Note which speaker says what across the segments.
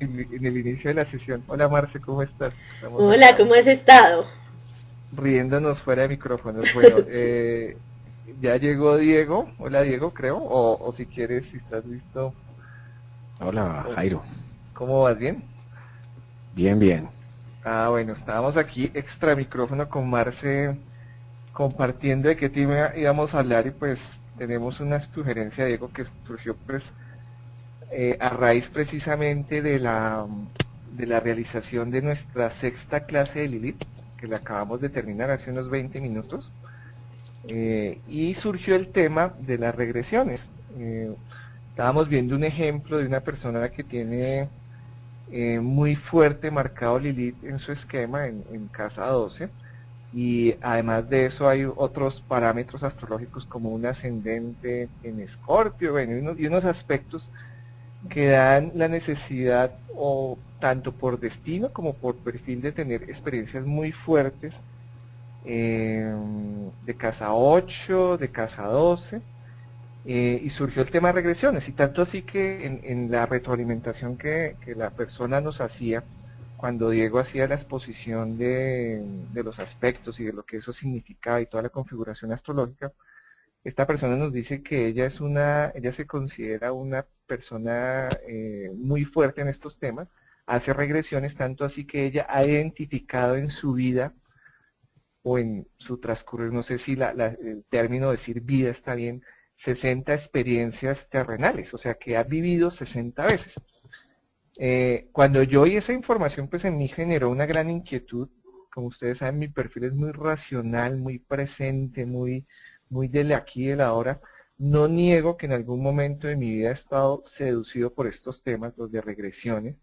Speaker 1: en, el inicio de la sesión. Hola Marce, ¿cómo estás?
Speaker 2: Hola, ¿cómo has estado?
Speaker 1: Riéndonos fuera de micrófonos. Bueno, eh, ya llegó Diego. Hola Diego, creo. O, si quieres, si estás listo.
Speaker 3: Hola Jairo.
Speaker 1: ¿Cómo vas? ¿Bien?
Speaker 3: Bien, bien.
Speaker 1: Ah, bueno, estábamos aquí extra micrófono con Marce compartiendo de qué tema íbamos a hablar y pues tenemos una sugerencia, Diego, que surgió pues eh, a raíz precisamente de la, de la realización de nuestra sexta clase de Lilith, que la acabamos de terminar hace unos 20 minutos, eh, y surgió el tema de las regresiones. Eh, estábamos viendo un ejemplo de una persona que tiene muy fuerte marcado Lilith en su esquema, en, casa 12, y además de eso hay otros parámetros astrológicos como un ascendente en escorpio, y unos aspectos que dan la necesidad o tanto por destino como por perfil de tener experiencias muy fuertes eh, de casa 8, de casa 12, eh, y surgió el tema de regresiones, y tanto así que en, la retroalimentación que, la persona nos hacía, cuando Diego hacía la exposición de, de los aspectos y de lo que eso significaba y toda la configuración astrológica, esta persona nos dice que ella es una, ella se considera una persona eh, muy fuerte en estos temas, hace regresiones, tanto así que ella ha identificado en su vida o en su transcurrir, no sé si el término decir vida está bien, 60 experiencias terrenales, o sea que ha vivido 60 veces. Eh, cuando yo oí esa información, pues en mí generó una gran inquietud. Como ustedes saben, mi perfil es muy racional, muy presente, muy, muy del aquí y del ahora. No niego que en algún momento de mi vida he estado seducido por estos temas, los de regresiones,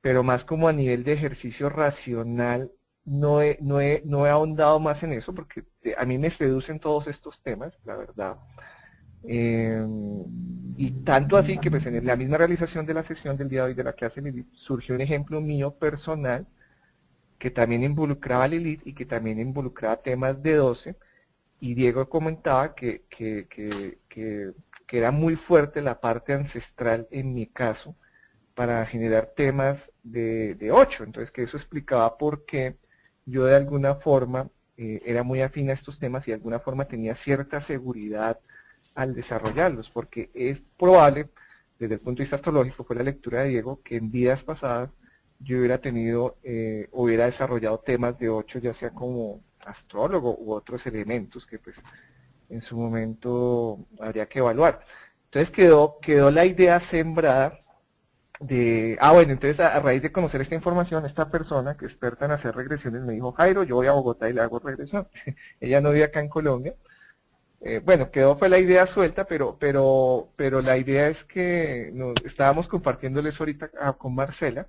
Speaker 1: pero más como a nivel de ejercicio racional, no he, no he, no he ahondado más en eso, porque a mí me seducen todos estos temas, la verdad. Em, y tanto así que pues, en la misma realización de la sesión del día de hoy de la clase Lilith surgió un ejemplo mío personal que también involucraba a Lilith y que también involucraba temas de 12 y Diego comentaba que, era muy fuerte la parte ancestral en mi caso para generar temas de, de 8. Entonces que eso explicaba por qué yo de alguna forma eh, era muy afín a estos temas y de alguna forma tenía cierta seguridad al desarrollarlos, porque es probable, desde el punto de vista astrológico, fue la lectura de Diego, que en vidas pasadas yo hubiera tenido, eh, hubiera desarrollado temas de 8, ya sea como astrólogo u otros elementos que pues en su momento habría que evaluar. Entonces quedó, quedó la idea sembrada de, ah bueno, entonces a, raíz de conocer esta información, esta persona que es experta en hacer regresiones me dijo, Jairo, yo voy a Bogotá y le hago regresión. Ella no vive acá en Colombia. Eh, bueno, quedó fue la idea suelta, pero, pero, pero la idea es que nos estábamos compartiéndoles ahorita ah, con Marcela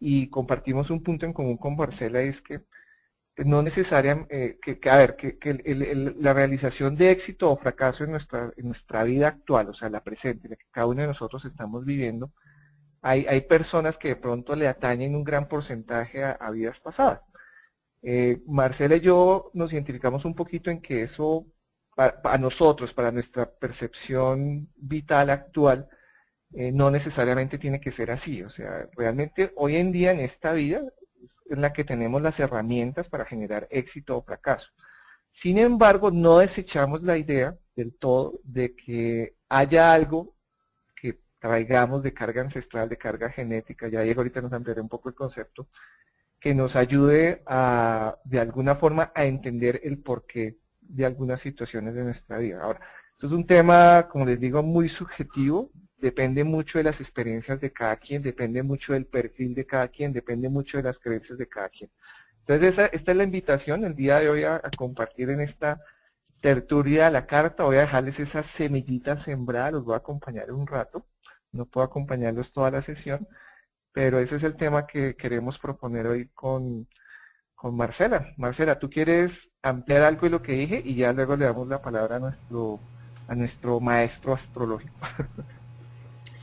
Speaker 1: y compartimos un punto en común con Marcela, es que no necesariamente, eh, que, a ver, que, la realización de éxito o fracaso en nuestra, en nuestra vida actual, o sea, la presente, la que cada uno de nosotros estamos viviendo, hay, hay personas que de pronto le atañen un gran porcentaje a, vidas pasadas. Eh, Marcela y yo nos identificamos un poquito en que eso, para, nosotros, para nuestra percepción vital actual, eh, no necesariamente tiene que ser así. O sea, realmente hoy en día en esta vida en la que tenemos las herramientas para generar éxito o fracaso. Sin embargo, no desechamos la idea del todo de que haya algo que traigamos de carga ancestral, de carga genética, ya Diego ahorita nos ampliaré un poco el concepto, que nos ayude a, de alguna forma, a entender el porqué de algunas situaciones de nuestra vida. Ahora, esto es un tema, como les digo, muy subjetivo, depende mucho de las experiencias de cada quien, depende mucho del perfil de cada quien, depende mucho de las creencias de cada quien. Entonces esta es la invitación el día de hoy a, compartir en esta tertulia la carta, voy a dejarles esas semillitas sembradas, los voy a acompañar un rato, no puedo acompañarlos toda la sesión, pero ese es el tema que queremos proponer hoy con, con Marcela. Marcela, ¿tú quieres ampliar algo de lo que dije? Y ya luego le damos la palabra a nuestro, a nuestro maestro astrológico.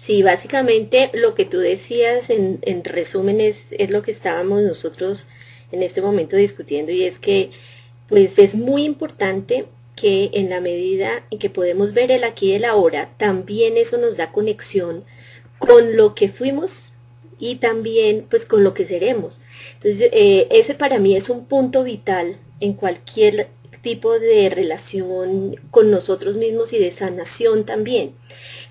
Speaker 2: Sí, básicamente lo que tú decías en, resumen es, lo que estábamos nosotros en este momento discutiendo y es que pues es muy importante que en la medida en que podemos ver el aquí y el ahora, también eso nos da conexión con lo que fuimos y también pues con lo que seremos. Entonces eh, ese para mí es un punto vital en cualquier tipo de relación con nosotros mismos y de sanación también.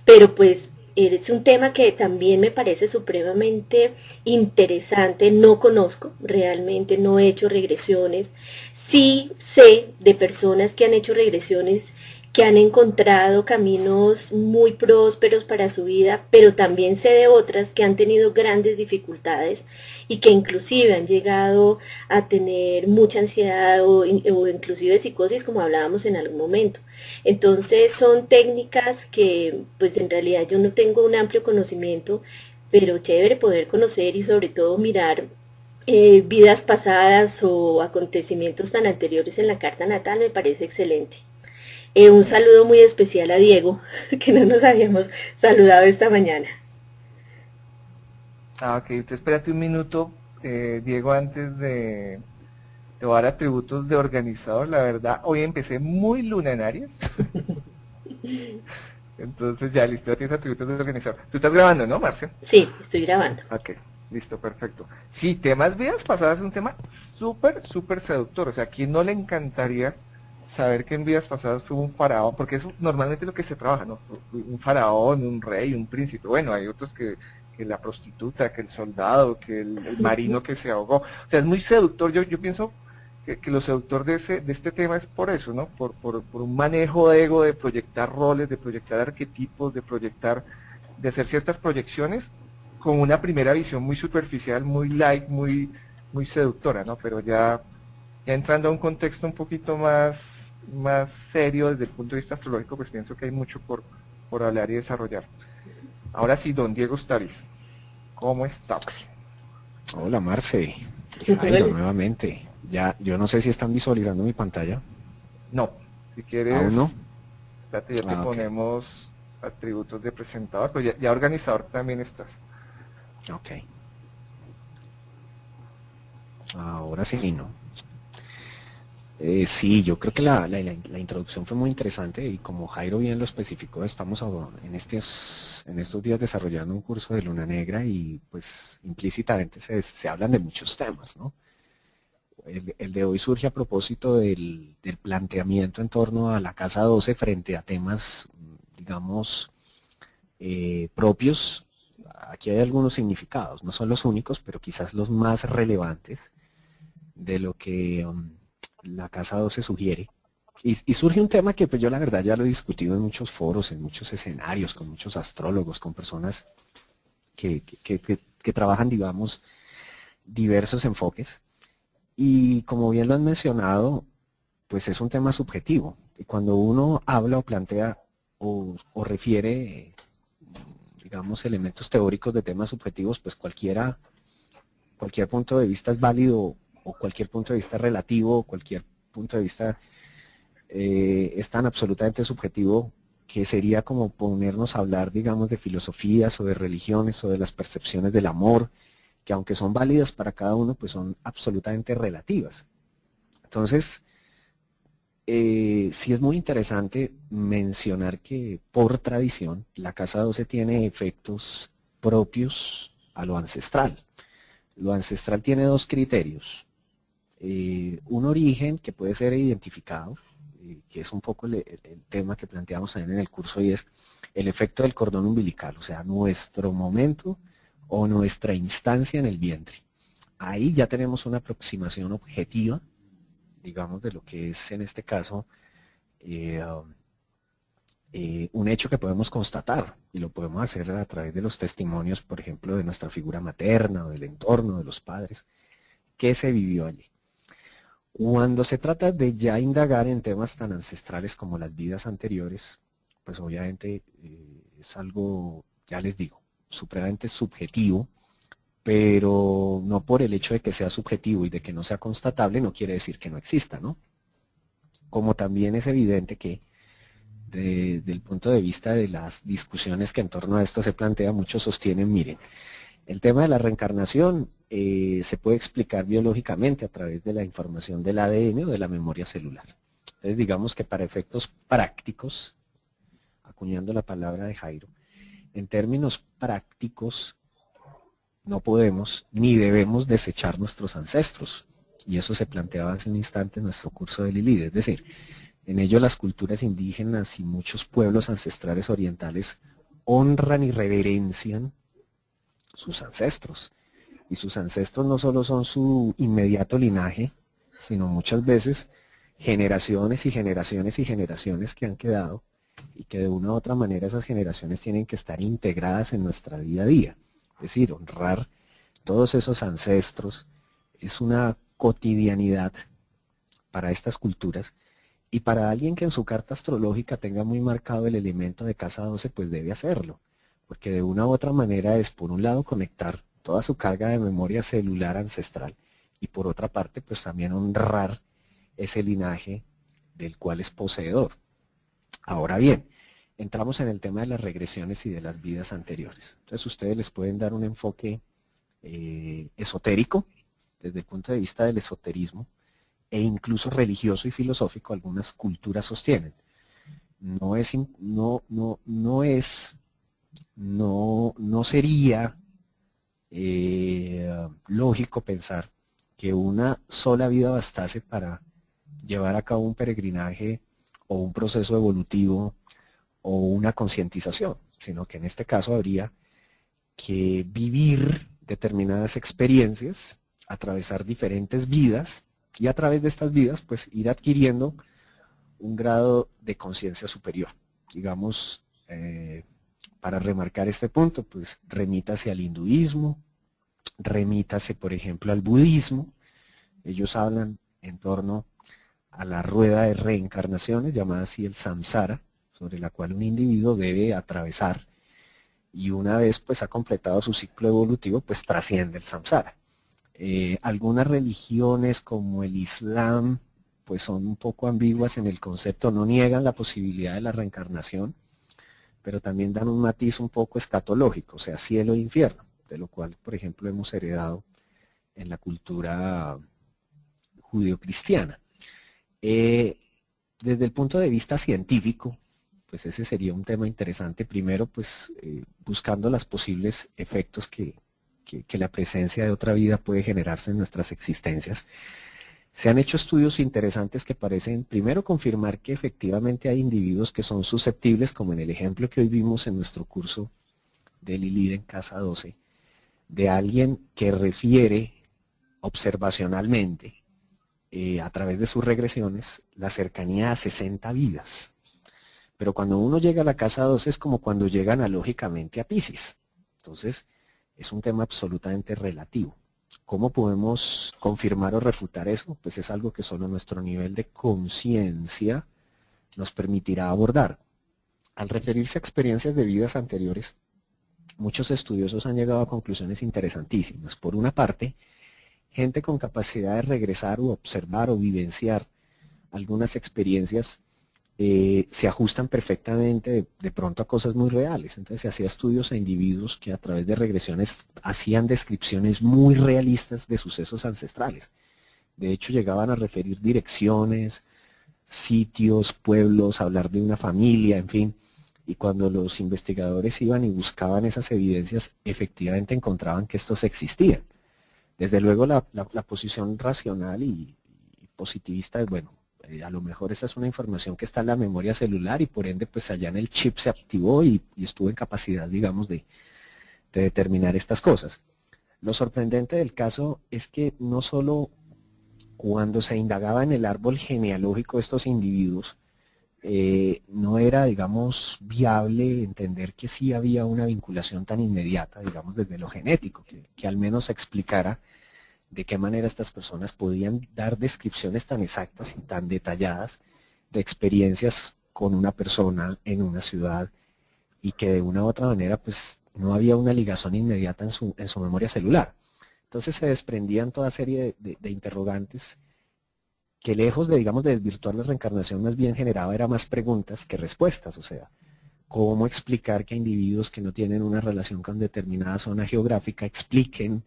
Speaker 2: Pero pues es un tema que también me parece supremamente interesante. No conozco, realmente no he hecho regresiones. Sí sé de personas que han hecho regresiones que han encontrado caminos muy prósperos para su vida, pero también sé de otras que han tenido grandes dificultades y que inclusive han llegado a tener mucha ansiedad o, inclusive psicosis como hablábamos en algún momento. Entonces son técnicas que pues en realidad yo no tengo un amplio conocimiento, pero chévere poder conocer y sobre todo mirar eh, vidas pasadas o acontecimientos tan anteriores en la carta natal me parece excelente. Eh, un saludo muy especial a Diego, que no nos habíamos saludado esta mañana.
Speaker 1: Ah, ok, usted espérate un minuto, eh, Diego, antes de, te dar atributos de organizador. La verdad, hoy empecé muy luna Entonces ya, listo, tienes atributos de organizador. Tú estás grabando, ¿no, Marcia?
Speaker 2: Sí, estoy grabando.
Speaker 1: Ok, listo, perfecto. Sí, temas vidas pasadas es un tema súper, súper seductor. O sea, ¿a quién no le encantaría saber que en vidas pasadas fue un faraón, porque eso normalmente es lo que se trabaja, ¿no? Un faraón, un rey, un príncipe. Bueno, hay otros que, que la prostituta, que el soldado, que el, marino que se ahogó. O sea, es muy seductor. Yo, yo pienso que, que lo seductor de, ese, de este tema es por eso, ¿no? Por, por, por un manejo de ego, de proyectar roles, de proyectar arquetipos, de proyectar, de hacer ciertas proyecciones con una primera visión muy superficial, muy light, muy, muy seductora, ¿no? Pero ya, ya entrando a un contexto un poquito más más serio desde el punto de vista astrológico, pues pienso que hay mucho por, por hablar y desarrollar. Ahora sí, don Diego Stavis, ¿cómo estás?
Speaker 3: Hola Marce, nuevamente. Ya, yo no sé si están visualizando mi pantalla.
Speaker 1: No, si quieres.
Speaker 3: ¿Aún no?
Speaker 1: Espérate, ya te ah, ponemos atributos de presentador, pues ya, ya organizador también estás.
Speaker 3: Ok. Ahora sí, ¿no? Eh, sí, yo creo que la, introducción fue muy interesante y como Jairo bien lo especificó, estamos en, estos, en estos días desarrollando un curso de Luna Negra y pues implícitamente se, hablan de muchos temas, ¿no? El, de hoy surge a propósito del, planteamiento en torno a la Casa 12 frente a temas, digamos, eh, propios. Aquí hay algunos significados, no son los únicos, pero quizás los más relevantes de lo que... Um, la casa 12 sugiere. Y, surge un tema que pues yo la verdad ya lo he discutido en muchos foros, en muchos escenarios, con muchos astrólogos, con personas que, que, trabajan, digamos, diversos enfoques. Y como bien lo han mencionado, pues es un tema subjetivo. Y cuando uno habla o plantea o, o, refiere, digamos, elementos teóricos de temas subjetivos, pues cualquiera, cualquier punto de vista es válido cualquier punto de vista relativo, cualquier punto de vista eh, es tan absolutamente subjetivo que sería como ponernos a hablar, digamos, de filosofías o de religiones o de las percepciones del amor, que aunque son válidas para cada uno, pues son absolutamente relativas. Entonces, eh, sí es muy interesante mencionar que por tradición la casa 12 tiene efectos propios a lo ancestral. Lo ancestral tiene dos criterios. Eh, un origen que puede ser identificado, eh, que es un poco el, tema que planteamos también en el curso, y es el efecto del cordón umbilical, o sea, nuestro momento o nuestra instancia en el vientre. Ahí ya tenemos una aproximación objetiva, digamos, de lo que es en este caso eh, um, un hecho que podemos constatar y lo podemos hacer a través de los testimonios, por ejemplo, de nuestra figura materna o del entorno de los padres, que se vivió allí. Cuando se trata de ya indagar en temas tan ancestrales como las vidas anteriores, pues obviamente eh, es algo, ya les digo, supremamente subjetivo, pero no por el hecho de que sea subjetivo y de que no sea constatable no quiere decir que no exista, ¿no? Como también es evidente que desde el punto de vista de las discusiones que en torno a esto se plantea, muchos sostienen, miren, el tema de la reencarnación eh, se puede explicar biológicamente a través de la información del ADN o de la memoria celular. Entonces digamos que para efectos prácticos, acuñando la palabra de Jairo, en términos prácticos, no podemos ni debemos desechar nuestros ancestros. Y eso se planteaba hace un instante en nuestro curso de Lilith. Es decir, en ello las culturas indígenas y muchos pueblos ancestrales orientales honran y reverencian sus ancestros. Y sus ancestros no solo son su inmediato linaje, sino muchas veces generaciones y generaciones y generaciones que han quedado y que de una u otra manera esas generaciones tienen que estar integradas en nuestra vida a día. Es decir, honrar todos esos ancestros es una cotidianidad para estas culturas y para alguien que en su carta astrológica tenga muy marcado el elemento de casa 12, pues debe hacerlo, porque de una u otra manera es por un lado conectar toda su carga de memoria celular ancestral y por otra parte pues también honrar ese linaje del cual es poseedor. Ahora bien, entramos en el tema de las regresiones y de las vidas anteriores. Entonces ustedes les pueden dar un enfoque eh, esotérico, desde el punto de vista del esoterismo, e incluso religioso y filosófico, algunas culturas sostienen. No es, no, no, no es, no, no sería eh, lógico pensar que una sola vida bastase para llevar a cabo un peregrinaje o un proceso evolutivo o una concientización, sino que en este caso habría que vivir determinadas experiencias, atravesar diferentes vidas y a través de estas vidas pues ir adquiriendo un grado de conciencia superior. Digamos, eh, para remarcar este punto, pues remítase al hinduismo, remítase por ejemplo al budismo, ellos hablan en torno a la rueda de reencarnaciones, llamada así el samsara, sobre la cual un individuo debe atravesar y una vez pues ha completado su ciclo evolutivo, pues trasciende el samsara. Eh, algunas religiones como el Islam pues son un poco ambiguas en el concepto, no niegan la posibilidad de la reencarnación, pero también dan un matiz un poco escatológico, o sea, cielo e infierno, de lo cual, por ejemplo, hemos heredado en la cultura judio-cristiana. Eh, desde el punto de vista científico, pues ese sería un tema interesante. Primero, pues eh, buscando los posibles efectos que, que, la presencia de otra vida puede generarse en nuestras existencias. Se han hecho estudios interesantes que parecen, primero, confirmar que efectivamente hay individuos que son susceptibles, como en el ejemplo que hoy vimos en nuestro curso de Lilith en Casa 12, de alguien que refiere observacionalmente eh, a través de sus regresiones la cercanía a 60 vidas. Pero cuando uno llega a la casa 2 es como cuando llega analógicamente a Pisces. Entonces, es un tema absolutamente relativo. ¿Cómo podemos confirmar o refutar eso? Pues es algo que solo nuestro nivel de conciencia nos permitirá abordar. Al referirse a experiencias de vidas anteriores, muchos estudiosos han llegado a conclusiones interesantísimas. Por una parte, gente con capacidad de regresar o observar o vivenciar algunas experiencias eh, se ajustan perfectamente de, pronto a cosas muy reales. Entonces se hacía estudios a individuos que a través de regresiones hacían descripciones muy realistas de sucesos ancestrales. De hecho llegaban a referir direcciones, sitios, pueblos, hablar de una familia, en fin. Y cuando los investigadores iban y buscaban esas evidencias, efectivamente encontraban que estos existían. Desde luego la, posición racional y, positivista es, bueno, eh, a lo mejor esa es una información que está en la memoria celular y por ende pues allá en el chip se activó y, estuvo en capacidad, digamos, de, determinar estas cosas. Lo sorprendente del caso es que no solo cuando se indagaba en el árbol genealógico de estos individuos, eh, no era, digamos, viable entender que sí había una vinculación tan inmediata, digamos, desde lo genético, que, al menos explicara de qué manera estas personas podían dar descripciones tan exactas y tan detalladas de experiencias con una persona en una ciudad y que de una u otra manera pues no había una ligación inmediata en su, en su memoria celular. Entonces se desprendían toda serie de interrogantes que lejos de, digamos, de desvirtuar la reencarnación, más bien generaba era más preguntas que respuestas, o sea, cómo explicar que individuos que no tienen una relación con determinada zona geográfica expliquen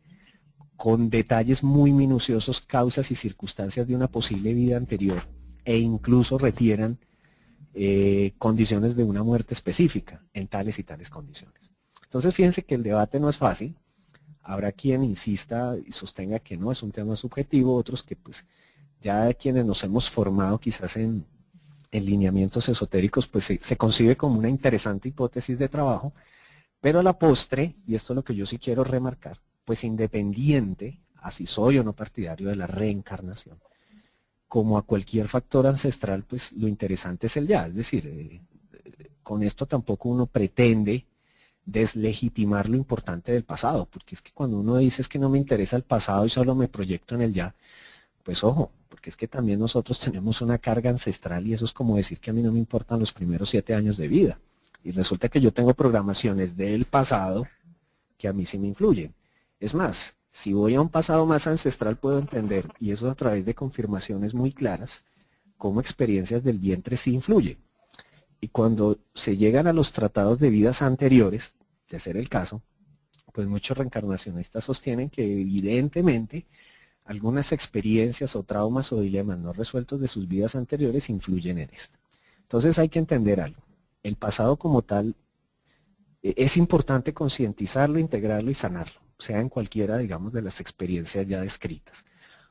Speaker 3: con detalles muy minuciosos causas y circunstancias de una posible vida anterior e incluso refieran eh, condiciones de una muerte específica en tales y tales condiciones. Entonces fíjense que el debate no es fácil, Habrá quien insista y sostenga que no, es un tema subjetivo, otros que pues ya quienes nos hemos formado quizás en, lineamientos esotéricos, pues se, se, concibe como una interesante hipótesis de trabajo, pero a la postre, y esto es lo que yo sí quiero remarcar, pues independiente, así soy o no partidario de la reencarnación, como a cualquier factor ancestral, pues lo interesante es el ya, es decir, eh, con esto tampoco uno pretende deslegitimar lo importante del pasado, porque es que cuando uno dice es que no me interesa el pasado y solo me proyecto en el ya, pues ojo, porque es que también nosotros tenemos una carga ancestral y eso es como decir que a mí no me importan los primeros siete años de vida. Y resulta que yo tengo programaciones del pasado que a mí sí me influyen. Es más, si voy a un pasado más ancestral puedo entender, y eso a través de confirmaciones muy claras, cómo experiencias del vientre sí influyen. Y cuando se llegan a los tratados de vidas anteriores, de ser el caso, pues muchos reencarnacionistas sostienen que evidentemente algunas experiencias o traumas o dilemas no resueltos de sus vidas anteriores influyen en esto. Entonces hay que entender algo. El pasado como tal e, es importante concientizarlo, integrarlo y sanarlo, sea en cualquiera, digamos, de las experiencias ya descritas,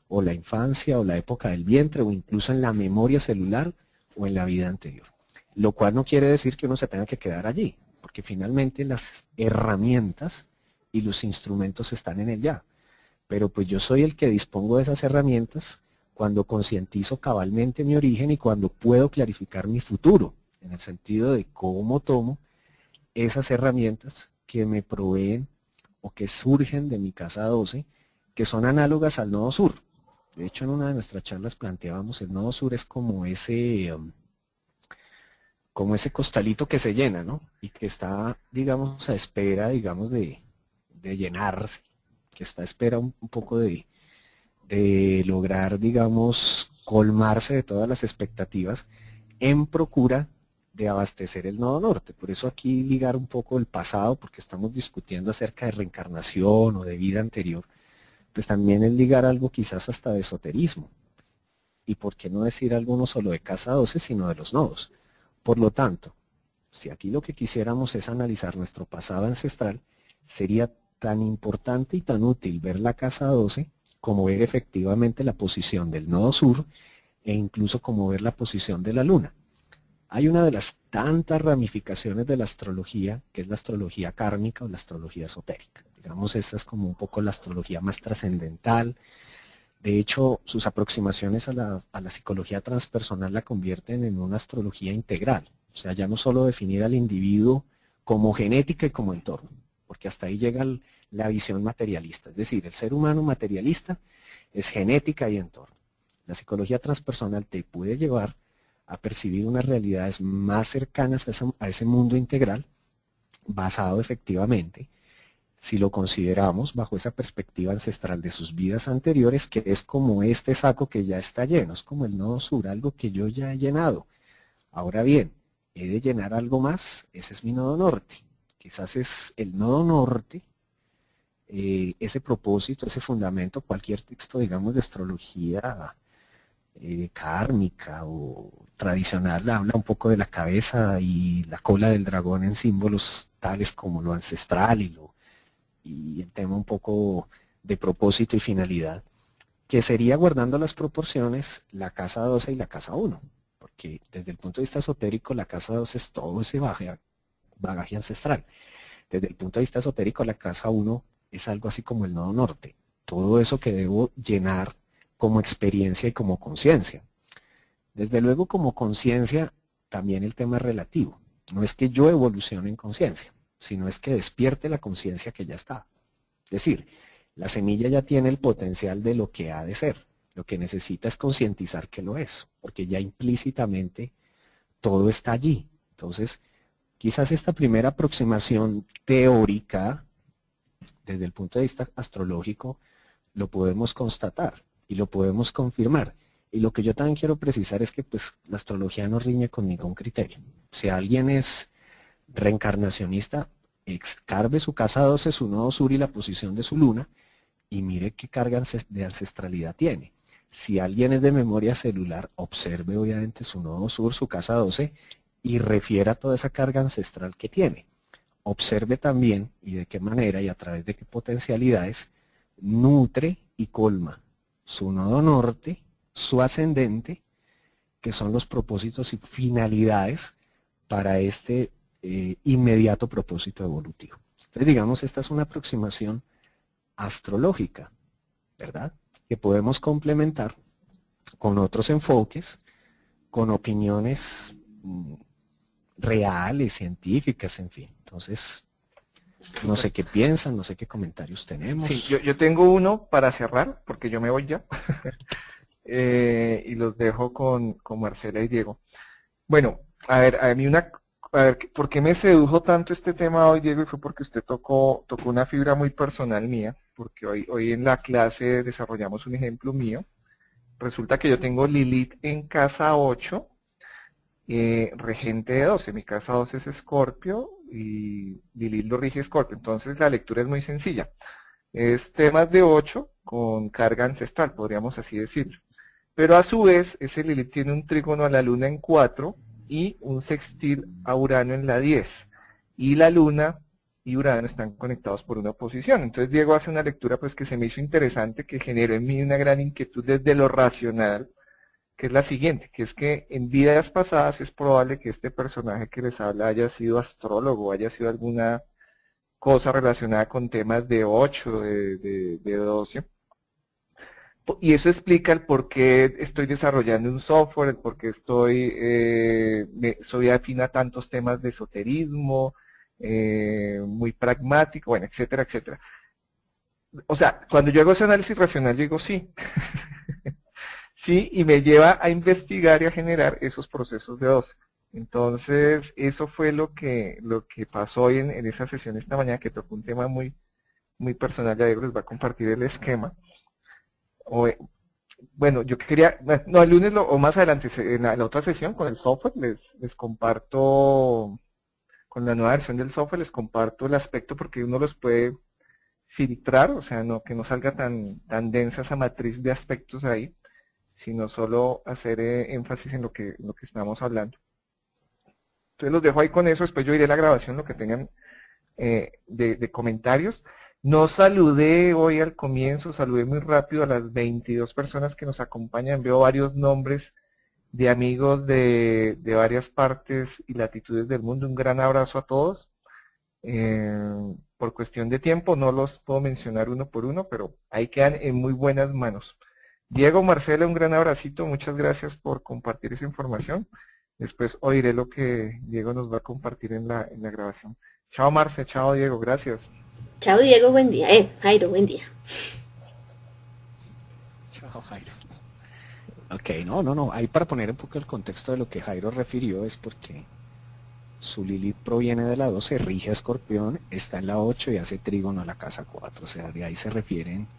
Speaker 3: o la infancia, o la época del vientre, o incluso en la memoria celular, o en la vida anterior. Lo cual no quiere decir que uno se tenga que quedar allí, porque finalmente las herramientas y los instrumentos están en el ya. Pero pues yo soy el que dispongo de esas herramientas cuando concientizo cabalmente mi origen y cuando puedo clarificar mi futuro, en el sentido de cómo tomo esas herramientas que me proveen o que surgen de mi casa 12, que son análogas al nodo sur. De hecho, en una de nuestras charlas planteábamos el nodo sur es como ese, um, como ese costalito que se llena, ¿no? Y que está, digamos, a espera, digamos, de, llenarse, que está a espera un, poco de, de lograr, digamos, colmarse de todas las expectativas en procura de abastecer el nodo norte. Por eso aquí ligar un poco el pasado, porque estamos discutiendo acerca de reencarnación o de vida anterior, pues también es ligar algo quizás hasta de esoterismo. Y por qué no decir algo no solo de casa 12, sino de los nodos. Por lo tanto, si aquí lo que quisiéramos es analizar nuestro pasado ancestral, sería tan importante y tan útil ver la casa 12 como ver efectivamente la posición del nodo sur e incluso como ver la posición de la luna. Hay una de las tantas ramificaciones de la astrología, que es la astrología kármica o la astrología esotérica. Digamos, esa es como un poco la astrología más trascendental, de hecho, sus aproximaciones a la, psicología transpersonal la convierten en una astrología integral. O sea, ya no solo definir al individuo como genética y como entorno, porque hasta ahí llega la visión materialista. Es decir, el ser humano materialista es genética y entorno. La psicología transpersonal te puede llevar a percibir unas realidades más cercanas a ese mundo integral, basado efectivamente si lo consideramos bajo esa perspectiva ancestral de sus vidas anteriores, que es como este saco que ya está lleno, es como el nodo sur, algo que yo ya he llenado. Ahora bien, he de llenar algo más, ese es mi nodo norte. Quizás es el nodo norte, eh, ese propósito, ese fundamento, cualquier texto, digamos, de astrología eh, kármica o tradicional habla un poco de la cabeza y la cola del dragón en símbolos tales como lo ancestral y lo y el tema un poco de propósito y finalidad, que sería guardando las proporciones la casa 12 y la casa 1, porque desde el punto de vista esotérico la casa 12 es todo ese bagaje, bagaje ancestral. Desde el punto de vista esotérico la casa 1 es algo así como el nodo norte, todo eso que debo llenar como experiencia y como conciencia. Desde luego como conciencia también el tema es relativo. No es que yo evolucione en conciencia sino es que despierte la conciencia que ya está. Es decir, la semilla ya tiene el potencial de lo que ha de ser. Lo que necesita es concientizar que lo es, porque ya implícitamente todo está allí. Entonces, quizás esta primera aproximación teórica, desde el punto de vista astrológico, lo podemos constatar y lo podemos confirmar. Y lo que yo también quiero precisar es que pues, la astrología no riñe con ningún criterio. Si alguien es reencarnacionista, excarbe su casa 12, su nodo sur y la posición de su luna, y mire qué carga de ancestralidad tiene. Si alguien es de memoria celular, observe obviamente su nodo sur, su casa 12, y refiera toda esa carga ancestral que tiene. observe también y de qué manera y a través de qué potencialidades nutre y colma su nodo norte, su ascendente, que son los propósitos y finalidades para este eh, inmediato propósito evolutivo. Entonces, digamos, esta es una aproximación astrológica, ¿verdad? Que podemos complementar con otros enfoques, con opiniones mm, reales, científicas, en fin. Entonces, no sé qué piensan, no sé qué comentarios tenemos.
Speaker 1: Sí, yo, tengo uno para cerrar, porque yo me voy ya. Eh, y los dejo con, con Marcela y Diego. Bueno, a ver, a mí una, a ver, ¿por qué me sedujo tanto este tema hoy, Diego? Y fue porque usted tocó, tocó una fibra muy personal mía, porque hoy, hoy en la clase desarrollamos un ejemplo mío. Resulta que yo tengo Lilith en casa 8, eh, regente de 12. Mi casa 12 es Escorpio y Lilith lo rige Escorpio. Entonces la lectura es muy sencilla. Es temas de 8 con carga ancestral, podríamos así decirlo. Pero a su vez, ese Lilith tiene un trígono a la luna en 4 y un sextil a Urano en la 10. Y la Luna y Urano están conectados por una oposición. Entonces Diego hace una lectura pues que se me hizo interesante, que generó en mí una gran inquietud desde lo racional, que es la siguiente, que es que en vidas pasadas es probable que este personaje que les habla haya sido astrólogo, haya sido alguna cosa relacionada con temas de 8, de, de, de 12 y eso explica el por qué estoy desarrollando un software, el por qué estoy, eh, soy afín a tantos temas de esoterismo, eh, muy pragmático, bueno, etcétera, etcétera. O sea, cuando yo hago ese análisis racional, digo sí. sí, y me lleva a investigar y a generar esos procesos de dos. Entonces, eso fue lo que, lo que pasó hoy en, esa sesión esta mañana, que tocó un tema muy, muy personal, ya les va a compartir el esquema. Bueno, yo quería, no, el lunes o más adelante, en la, otra sesión con el software, les, les comparto, con la nueva versión del software, les comparto el aspecto porque uno los puede filtrar, o sea, no que no salga tan, tan densa esa matriz de aspectos ahí, sino solo hacer eh, énfasis en lo que, lo que estamos hablando. Entonces los dejo ahí con eso, después yo iré a la grabación, lo que tengan eh, de, de comentarios. No saludé hoy al comienzo, saludé muy rápido a las 22 personas que nos acompañan. Veo varios nombres de amigos de, varias partes y latitudes del mundo. Un gran abrazo a todos. Eh, por cuestión de tiempo no los puedo mencionar uno por uno, pero ahí quedan en muy buenas manos. Diego, Marcela, un gran abracito. Muchas gracias por compartir esa información. Después oiré lo que Diego nos va a compartir en la, en la grabación. Chao, Marce. Chao, Diego. Gracias.
Speaker 2: Chao Diego, buen día. Eh, Jairo, buen día.
Speaker 3: Chao Jairo. Ok, no, no, no. Ahí para poner un poco el contexto de lo que Jairo refirió es porque su Lilith proviene de la 12, rige a Escorpión, está en la 8 y hace trígono a la casa 4. O sea, de ahí se refieren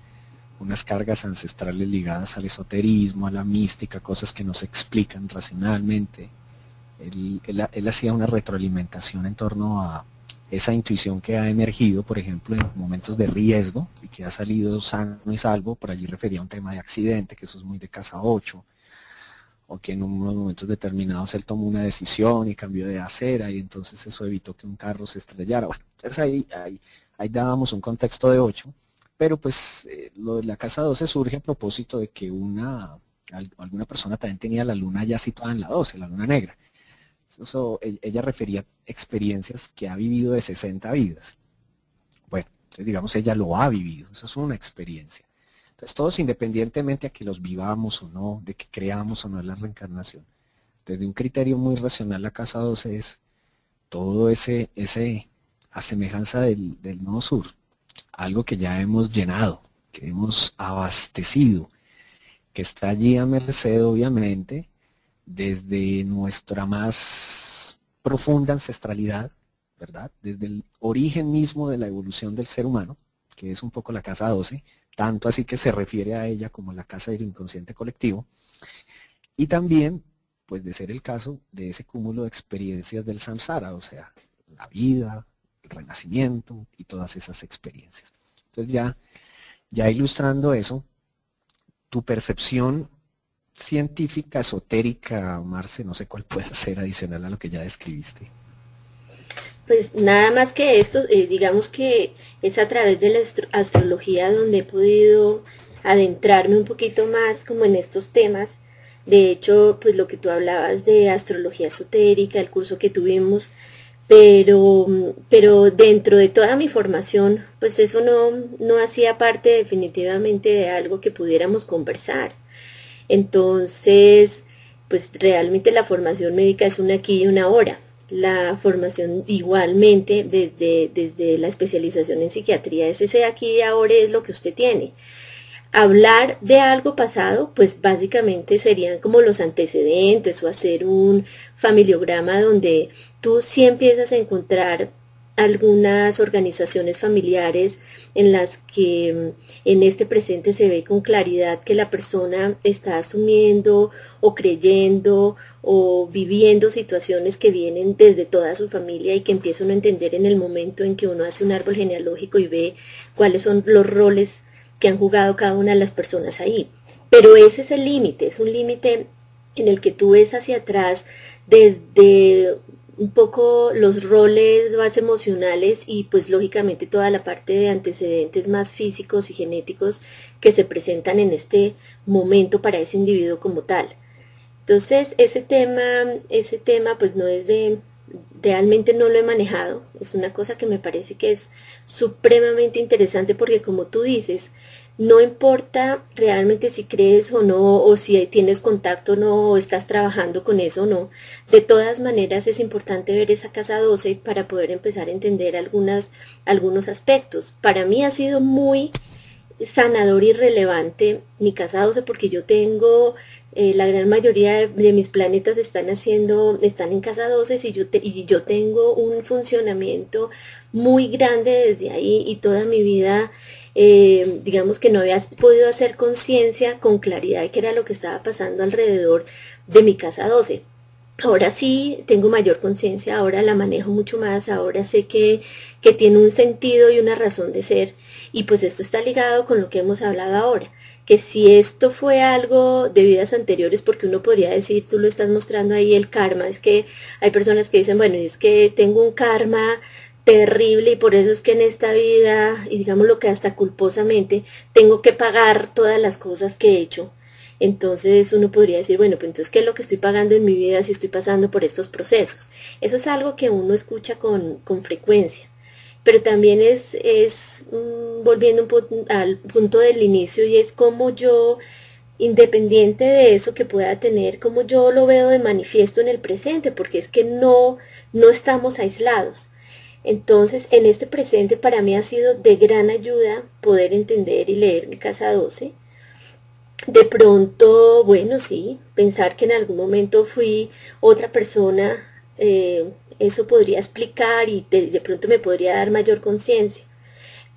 Speaker 3: unas cargas ancestrales ligadas al esoterismo, a la mística, cosas que no se explican racionalmente. él hacía una retroalimentación en torno a esa intuición que ha emergido, por ejemplo, en momentos de riesgo y que ha salido sano y salvo, por allí refería a un tema de accidente, que eso es muy de casa 8, o que en unos momentos determinados él tomó una decisión y cambió de acera y entonces eso evitó que un carro se estrellara. Bueno, entonces ahí, ahí, dábamos un contexto de 8, pero pues eh, lo de la casa 12 surge a propósito de que una alguna persona también tenía la luna ya situada en la 12, la luna negra. Eso, e, ella refería experiencias que ha vivido de 60 vidas. Bueno, digamos, ella lo ha vivido, eso es una experiencia. Entonces, todos independientemente a que los vivamos o no, de que creamos o no la reencarnación, desde un criterio muy racional, la casa 12 es todo ese, ese a semejanza del, del nodo sur, algo que ya hemos llenado, que hemos abastecido, que está allí a merced, obviamente, desde nuestra más profunda ancestralidad, ¿verdad? Desde el origen mismo de la evolución del ser humano, que es un poco la casa 12, tanto así que se refiere a ella como la casa del inconsciente colectivo, y también, pues de ser el caso de ese cúmulo de experiencias del samsara, o sea, la vida, renacimiento y todas esas experiencias. Entonces ya, ya ilustrando eso, tu percepción científica, esotérica, Marce, no sé cuál puede ser adicional a lo que ya describiste.
Speaker 2: Pues nada más que esto, eh, digamos que es a través de la astrología donde he podido adentrarme un poquito más como en estos temas. De hecho, pues lo que tú hablabas de astrología esotérica, el curso que tuvimos, pero, pero dentro de toda mi formación, pues eso no, no hacía parte definitivamente de algo que pudiéramos conversar. Entonces, pues realmente la formación médica es una aquí y una hora. La formación igualmente desde, desde la especialización en psiquiatría es ese aquí y ahora es lo que usted tiene hablar de algo pasado, pues básicamente serían como los antecedentes o hacer un familiograma donde tú sí empiezas a encontrar algunas organizaciones familiares en las que mm, en este presente se ve con claridad que la persona está asumiendo o creyendo o viviendo situaciones que vienen desde toda su familia y que empieza uno a entender en el momento en que uno hace un árbol genealógico y ve cuáles son los roles que han jugado cada una de las personas ahí. Pero ese es el límite, es un límite en el que tú ves hacia atrás desde un poco los roles más emocionales y pues lógicamente toda la parte de antecedentes más físicos y genéticos que se presentan en este momento para ese individuo como tal. Entonces, ese tema, ese tema pues no es de, realmente no lo he manejado, es una cosa que me parece que es supremamente interesante porque como tú dices, no importa realmente si crees o no, o si tienes contacto o no, o estás trabajando con eso o no, de todas maneras es importante ver esa casa 12 para poder empezar a entender algunas, algunos aspectos. Para mí ha sido muy sanador y relevante mi casa 12 porque yo tengo eh, la gran mayoría de, mis planetas están haciendo, están en casa 12 y yo, y yo tengo un funcionamiento muy grande desde ahí y toda mi vida, eh, digamos que no había podido hacer conciencia con claridad de qué era lo que estaba pasando alrededor de mi casa 12. Ahora sí tengo mayor conciencia, ahora la manejo mucho más, ahora sé que, que tiene un sentido y una razón de ser. Y pues esto está ligado con lo que hemos hablado ahora que si esto fue algo de vidas anteriores, porque uno podría decir, tú lo estás mostrando ahí el karma, es que hay personas que dicen, bueno, es que tengo un karma terrible y por eso es que en esta vida, y digamos lo que hasta culposamente, tengo que pagar todas las cosas que he hecho. Entonces uno podría decir, bueno, pues entonces, ¿qué es lo que estoy pagando en mi vida si estoy pasando por estos procesos? Eso es algo que uno escucha con, con frecuencia pero también es, es volviendo un al punto del inicio y es como yo, independiente de eso que pueda tener, como yo lo veo de manifiesto en el presente, porque es que no, no estamos aislados. Entonces, en este presente para mí ha sido de gran ayuda poder entender y leer mi casa 12. De pronto, bueno, sí, pensar que en algún momento fui otra persona eh, eso podría explicar y de, pronto me podría dar mayor conciencia.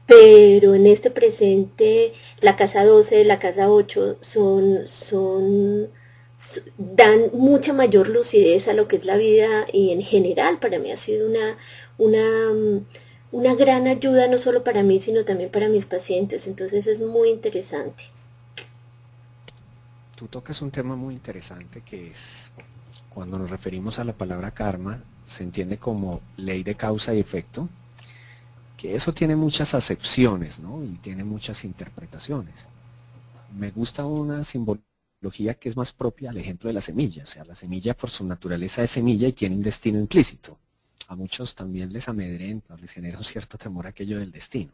Speaker 2: Pero en este presente, la casa 12, la casa 8 son, son, dan mucha mayor lucidez a lo que es la vida y en general para mí ha sido una, una, una gran ayuda no solo para mí, sino también para mis pacientes. Entonces es muy interesante.
Speaker 3: Tú tocas un tema muy interesante que es cuando nos referimos a la palabra karma, se entiende como ley de causa y efecto, que eso tiene muchas acepciones ¿no? y tiene muchas interpretaciones. Me gusta una simbología que es más propia al ejemplo de la semilla, o sea, la semilla por su naturaleza es semilla y tiene un destino implícito. A muchos también les amedrenta, les genera un cierto temor aquello del destino.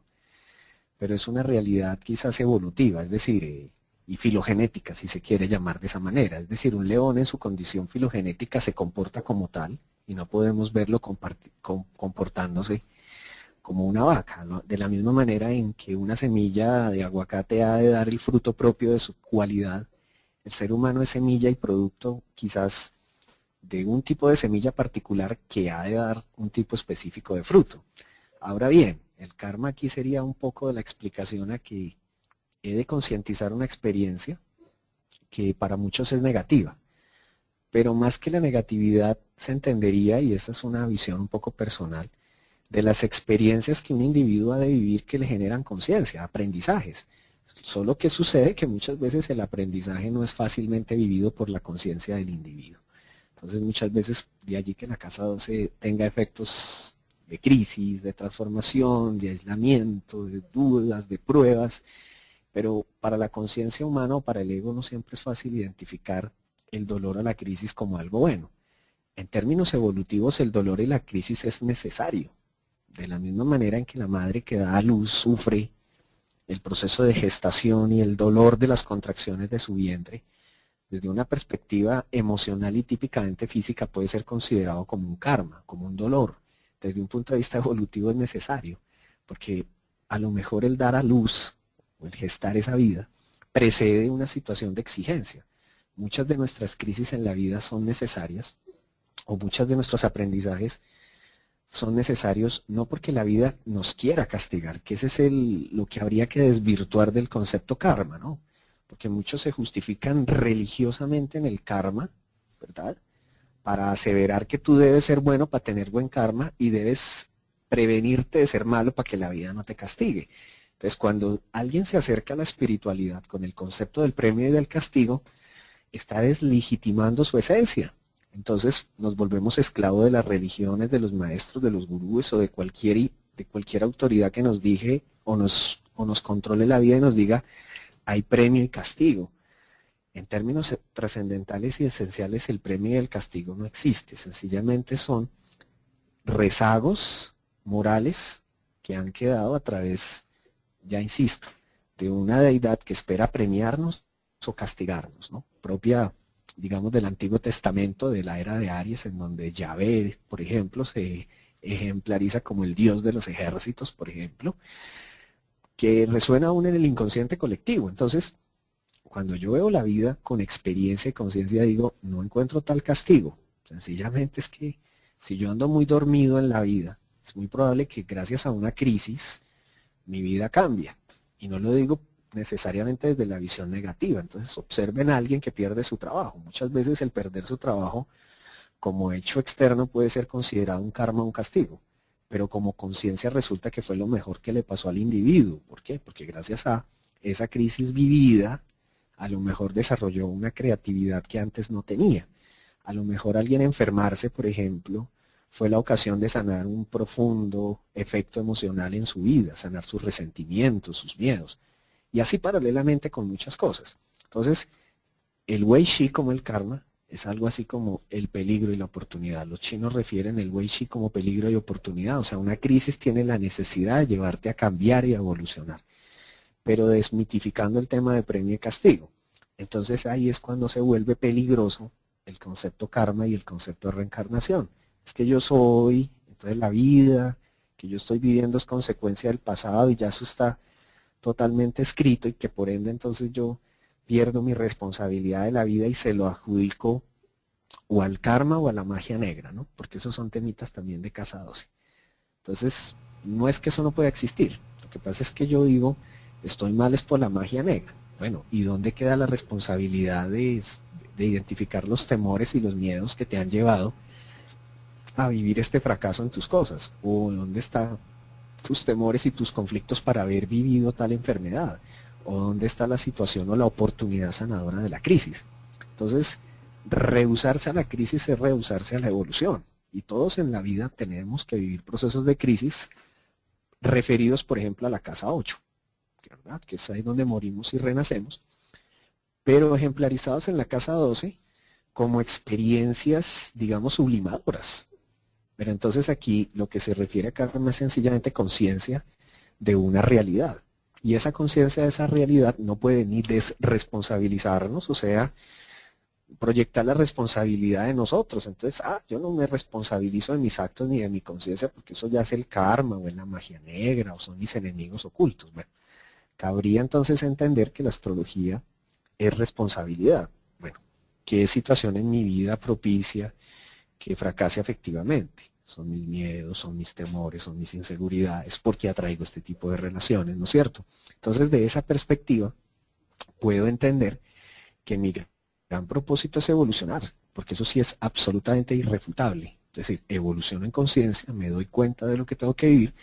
Speaker 3: Pero es una realidad quizás evolutiva, es decir, eh, y filogenética, si se quiere llamar de esa manera. Es decir, un león en su condición filogenética se comporta como tal, y no podemos verlo comportándose como una vaca. De la misma manera en que una semilla de aguacate ha de dar el fruto propio de su cualidad, el ser humano es semilla y producto quizás de un tipo de semilla particular que ha de dar un tipo específico de fruto. Ahora bien, el karma aquí sería un poco de la explicación a que he de concientizar una experiencia que para muchos es negativa. Pero más que la negatividad se entendería, y esta es una visión un poco personal, de las experiencias que un individuo ha de vivir que le generan conciencia, aprendizajes. Solo que sucede que muchas veces el aprendizaje no es fácilmente vivido por la conciencia del individuo. Entonces muchas veces de allí que la casa 12 tenga efectos de crisis, de transformación, de aislamiento, de dudas, de pruebas, pero para la conciencia humana o para el ego no siempre es fácil identificar el dolor o la crisis como algo bueno. En términos evolutivos, el dolor y la crisis es necesario. De la misma manera en que la madre que da a luz sufre el proceso de gestación y el dolor de las contracciones de su vientre, desde una perspectiva emocional y típicamente física puede ser considerado como un karma, como un dolor. Desde un punto de vista evolutivo es necesario, porque a lo mejor el dar a luz o el gestar esa vida precede una situación de exigencia. Muchas de nuestras crisis en la vida son necesarias o muchos de nuestros aprendizajes son necesarios no porque la vida nos quiera castigar, que ese es el, lo que habría que desvirtuar del concepto karma, ¿no? Porque muchos se justifican religiosamente en el karma, ¿verdad? Para aseverar que tú debes ser bueno para tener buen karma y debes prevenirte de ser malo para que la vida no te castigue. Entonces, cuando alguien se acerca a la espiritualidad con el concepto del premio y del castigo, está deslegitimando su esencia. Entonces nos volvemos esclavos de las religiones, de los maestros, de los gurúes o de cualquier, de cualquier autoridad que nos dije o nos, o nos controle la vida y nos diga hay premio y castigo. En términos trascendentales y esenciales el premio y el castigo no existe, sencillamente son rezagos morales que han quedado a través, ya insisto, de una deidad que espera premiarnos o castigarnos, ¿no? Propia digamos, del Antiguo Testamento, de la era de Aries, en donde Yahvé, por ejemplo, se ejemplariza como el dios de los ejércitos, por ejemplo, que resuena aún en el inconsciente colectivo. Entonces, cuando yo veo la vida con experiencia y conciencia, digo, no encuentro tal castigo. Sencillamente es que si yo ando muy dormido en la vida, es muy probable que gracias a una crisis mi vida cambie. Y no lo digo necesariamente desde la visión negativa. Entonces observen a alguien que pierde su trabajo. Muchas veces el perder su trabajo como hecho externo puede ser considerado un karma un castigo, pero como conciencia resulta que fue lo mejor que le pasó al individuo. ¿Por qué? Porque gracias a esa crisis vivida, a lo mejor desarrolló una creatividad que antes no tenía. A lo mejor alguien enfermarse, por ejemplo, fue la ocasión de sanar un profundo efecto emocional en su vida, sanar sus resentimientos, sus miedos. Y así paralelamente con muchas cosas. Entonces, el Wei Shi como el karma es algo así como el peligro y la oportunidad. Los chinos refieren el Wei Shi como peligro y oportunidad. O sea, una crisis tiene la necesidad de llevarte a cambiar y a evolucionar. Pero desmitificando el tema de premio y castigo. Entonces ahí es cuando se vuelve peligroso el concepto karma y el concepto de reencarnación. Es que yo soy, entonces la vida que yo estoy viviendo es consecuencia del pasado y ya eso está totalmente escrito y que por ende entonces yo pierdo mi responsabilidad de la vida y se lo adjudico o al karma o a la magia negra, ¿no? Porque esos son temitas también de casa 12. Entonces, no es que eso no pueda existir. Lo que pasa es que yo digo, estoy mal es por la magia negra. Bueno, ¿y dónde queda la responsabilidad de, de identificar los temores y los miedos que te han llevado a vivir este fracaso en tus cosas? ¿O dónde está tus temores y tus conflictos para haber vivido tal enfermedad? ¿O dónde está la situación o la oportunidad sanadora de la crisis? Entonces, rehusarse a la crisis es rehusarse a la evolución. Y todos en la vida tenemos que vivir procesos de crisis referidos, por ejemplo, a la casa 8, ¿verdad? que es ahí donde morimos y renacemos, pero ejemplarizados en la casa 12 como experiencias, digamos, sublimadoras, pero entonces aquí lo que se refiere a karma es sencillamente conciencia de una realidad. Y esa conciencia de esa realidad no puede ni desresponsabilizarnos, o sea, proyectar la responsabilidad de nosotros. Entonces, ah, yo no me responsabilizo de mis actos ni de mi conciencia porque eso ya es el karma o es la magia negra o son mis enemigos ocultos. Bueno, cabría entonces entender que la astrología es responsabilidad. Bueno, ¿qué situación en mi vida propicia que fracase efectivamente? Son mis miedos, son mis temores, son mis inseguridades, porque atraigo este tipo de relaciones, ¿no es cierto? Entonces, de esa perspectiva, puedo entender que mi gran propósito es evolucionar, porque eso sí es absolutamente irrefutable. Es decir, evoluciono en conciencia, me doy cuenta de lo que tengo que vivir,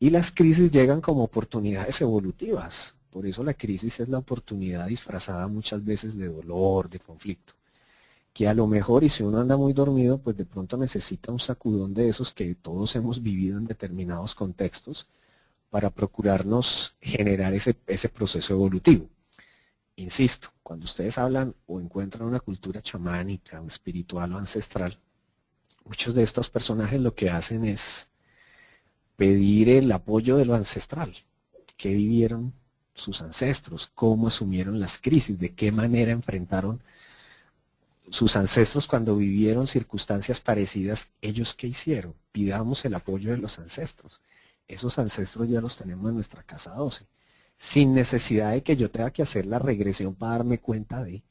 Speaker 3: y las crisis llegan como oportunidades evolutivas. Por eso la crisis es la oportunidad disfrazada muchas veces de dolor, de conflicto que a lo mejor, y si uno anda muy dormido, pues de pronto necesita un sacudón de esos que todos hemos vivido en determinados contextos para procurarnos generar ese, ese proceso evolutivo. Insisto, cuando ustedes hablan o encuentran una cultura chamánica o espiritual o ancestral, muchos de estos personajes lo que hacen es pedir el apoyo de lo ancestral. ¿Qué vivieron sus ancestros? ¿Cómo asumieron las crisis? ¿De qué manera enfrentaron sus ancestros cuando vivieron circunstancias parecidas? ¿Ellos qué hicieron? Pidamos el apoyo de los ancestros. Esos ancestros ya los tenemos en nuestra casa 12 sin necesidad de que yo tenga que hacer la regresión para darme cuenta de,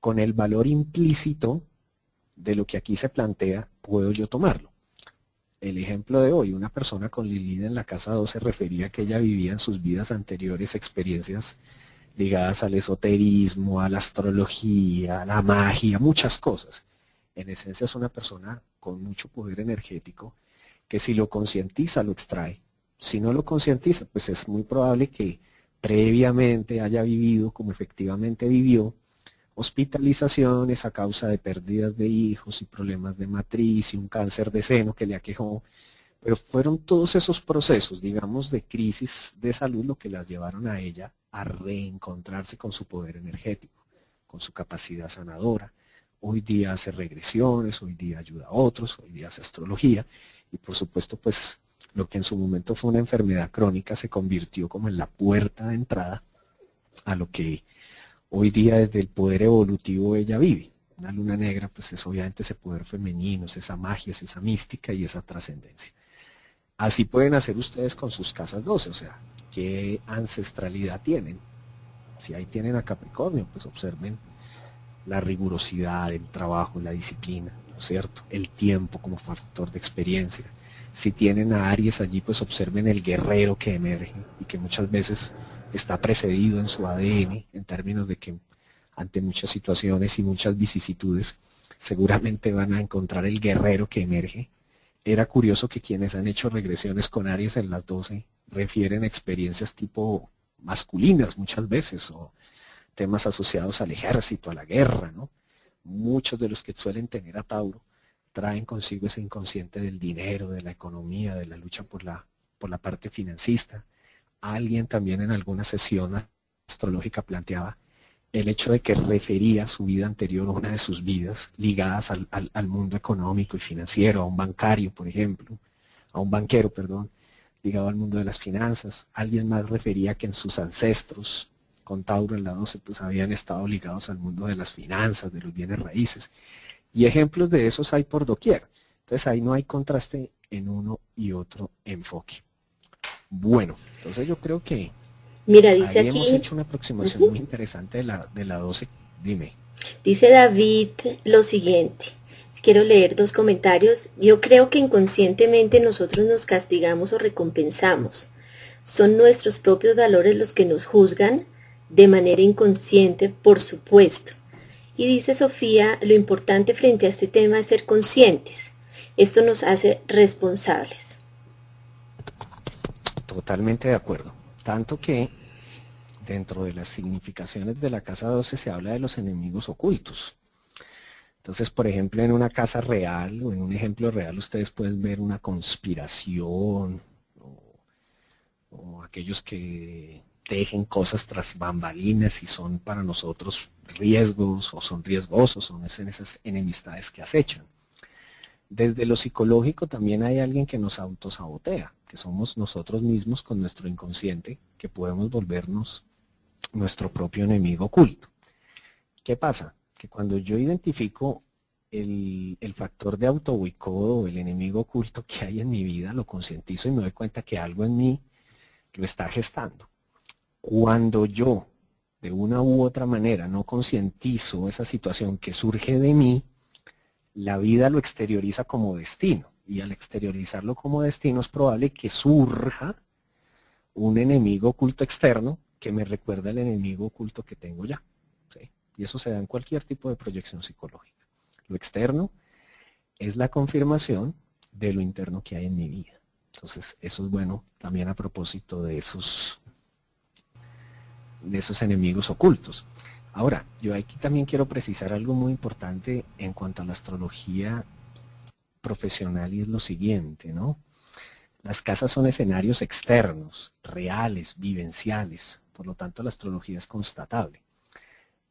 Speaker 3: con el valor implícito de lo que aquí se plantea, puedo yo tomarlo. El ejemplo de hoy, una persona con Lilith en la casa 12 refería que ella vivía en sus vidas anteriores experiencias ligadas al esoterismo, a la astrología, a la magia, muchas cosas. En esencia es una persona con mucho poder energético que si lo concientiza lo extrae. Si no lo concientiza, pues es muy probable que previamente haya vivido como efectivamente vivió, hospitalizaciones a causa de pérdidas de hijos y problemas de matriz y un cáncer de seno que le aquejó. Pero fueron todos esos procesos, digamos, de crisis de salud lo que las llevaron a ella a reencontrarse con su poder energético, con su capacidad sanadora. Hoy día hace regresiones, hoy día ayuda a otros, hoy día hace astrología y por supuesto pues lo que en su momento fue una enfermedad crónica se convirtió como en la puerta de entrada a lo que hoy día desde el poder evolutivo ella vive. Una luna negra pues es obviamente ese poder femenino, es esa magia, es esa mística y esa trascendencia. Así pueden hacer ustedes con sus casas 12, o sea, qué ancestralidad tienen. Si ahí tienen a Capricornio, pues observen la rigurosidad, el trabajo, la disciplina, ¿no es cierto? El tiempo como factor de experiencia si tienen a Aries allí, pues observen el guerrero que emerge y que muchas veces está precedido en su ADN en términos de que ante muchas situaciones y muchas vicisitudes seguramente van a encontrar el guerrero que emerge. Era curioso que quienes han hecho regresiones con Aries en las 12 refieren experiencias tipo masculinas muchas veces o temas asociados al ejército, a la guerra, ¿no? Muchos de los que suelen tener a Tauro traen consigo ese inconsciente del dinero, de la economía, de la lucha por la, por la parte financista. Alguien también en alguna sesión astrológica planteaba el hecho de que refería su vida anterior, una de sus vidas, ligadas al, al, mundo económico y financiero, a un bancario, por ejemplo, a un banquero, perdón, ligado al mundo de las finanzas. Alguien más refería que en sus ancestros, con Tauro en la 12, pues habían estado ligados al mundo de las finanzas, de los bienes raíces. Y ejemplos de esos hay por doquier. Entonces ahí no hay contraste en uno y otro enfoque. Bueno, entonces yo creo que
Speaker 2: Mira, dice aquí,
Speaker 3: hemos hecho una aproximación muy interesante de la, de la 12. Dime.
Speaker 2: Dice David lo siguiente. Quiero leer dos comentarios. Yo creo que inconscientemente nosotros nos castigamos o recompensamos. Son nuestros propios valores los que nos juzgan de manera inconsciente, por supuesto. Y dice Sofía, lo importante frente a este tema es ser conscientes. Esto nos hace responsables.
Speaker 3: Totalmente de acuerdo. Tanto que dentro de las significaciones de la casa 12 se habla de los enemigos ocultos. Entonces, por ejemplo, en una casa real o en un ejemplo real ustedes pueden ver una conspiración o, aquellos que tejen cosas tras bambalinas y son para nosotros riesgos o son riesgosos, son esas enemistades que acechan. Desde lo psicológico también hay alguien que nos autosabotea, que somos nosotros mismos con nuestro inconsciente, que podemos volvernos nuestro propio enemigo oculto. ¿Qué pasa? Que cuando yo identifico el, factor de o el enemigo oculto que hay en mi vida, lo concientizo y me doy cuenta que algo en mí lo está gestando. Cuando yo de una u otra manera no concientizo esa situación que surge de mí, la vida lo exterioriza como destino. Y al exteriorizarlo como destino es probable que surja un enemigo oculto externo que me recuerda al enemigo oculto que tengo ya. Y eso se da en cualquier tipo de proyección psicológica. Lo externo es la confirmación de lo interno que hay en mi vida. Entonces, eso es bueno también a propósito de esos de esos enemigos ocultos. Ahora, yo aquí también quiero precisar algo muy importante en cuanto a la astrología profesional y es lo siguiente, ¿no? Las casas son escenarios externos, reales, vivenciales, por lo tanto la astrología es constatable.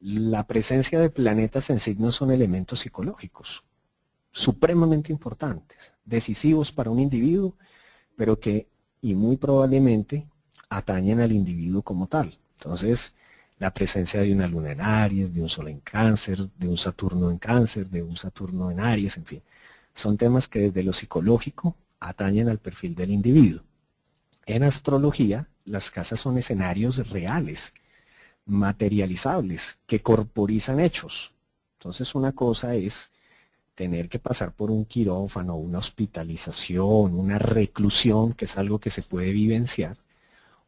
Speaker 3: La presencia de planetas en signos son elementos psicológicos, supremamente importantes, decisivos para un individuo, pero que, y muy probablemente, atañen al individuo como tal. Entonces, la presencia de una luna en Aries, de un Sol en Cáncer, de un Saturno en Cáncer, de un Saturno en Aries, en fin. Son temas que desde lo psicológico atañen al perfil del individuo. En astrología, las casas son escenarios reales, materializables, que corporizan hechos. Entonces una cosa es tener que pasar por un quirófano, una hospitalización, una reclusión, que es algo que se puede vivenciar,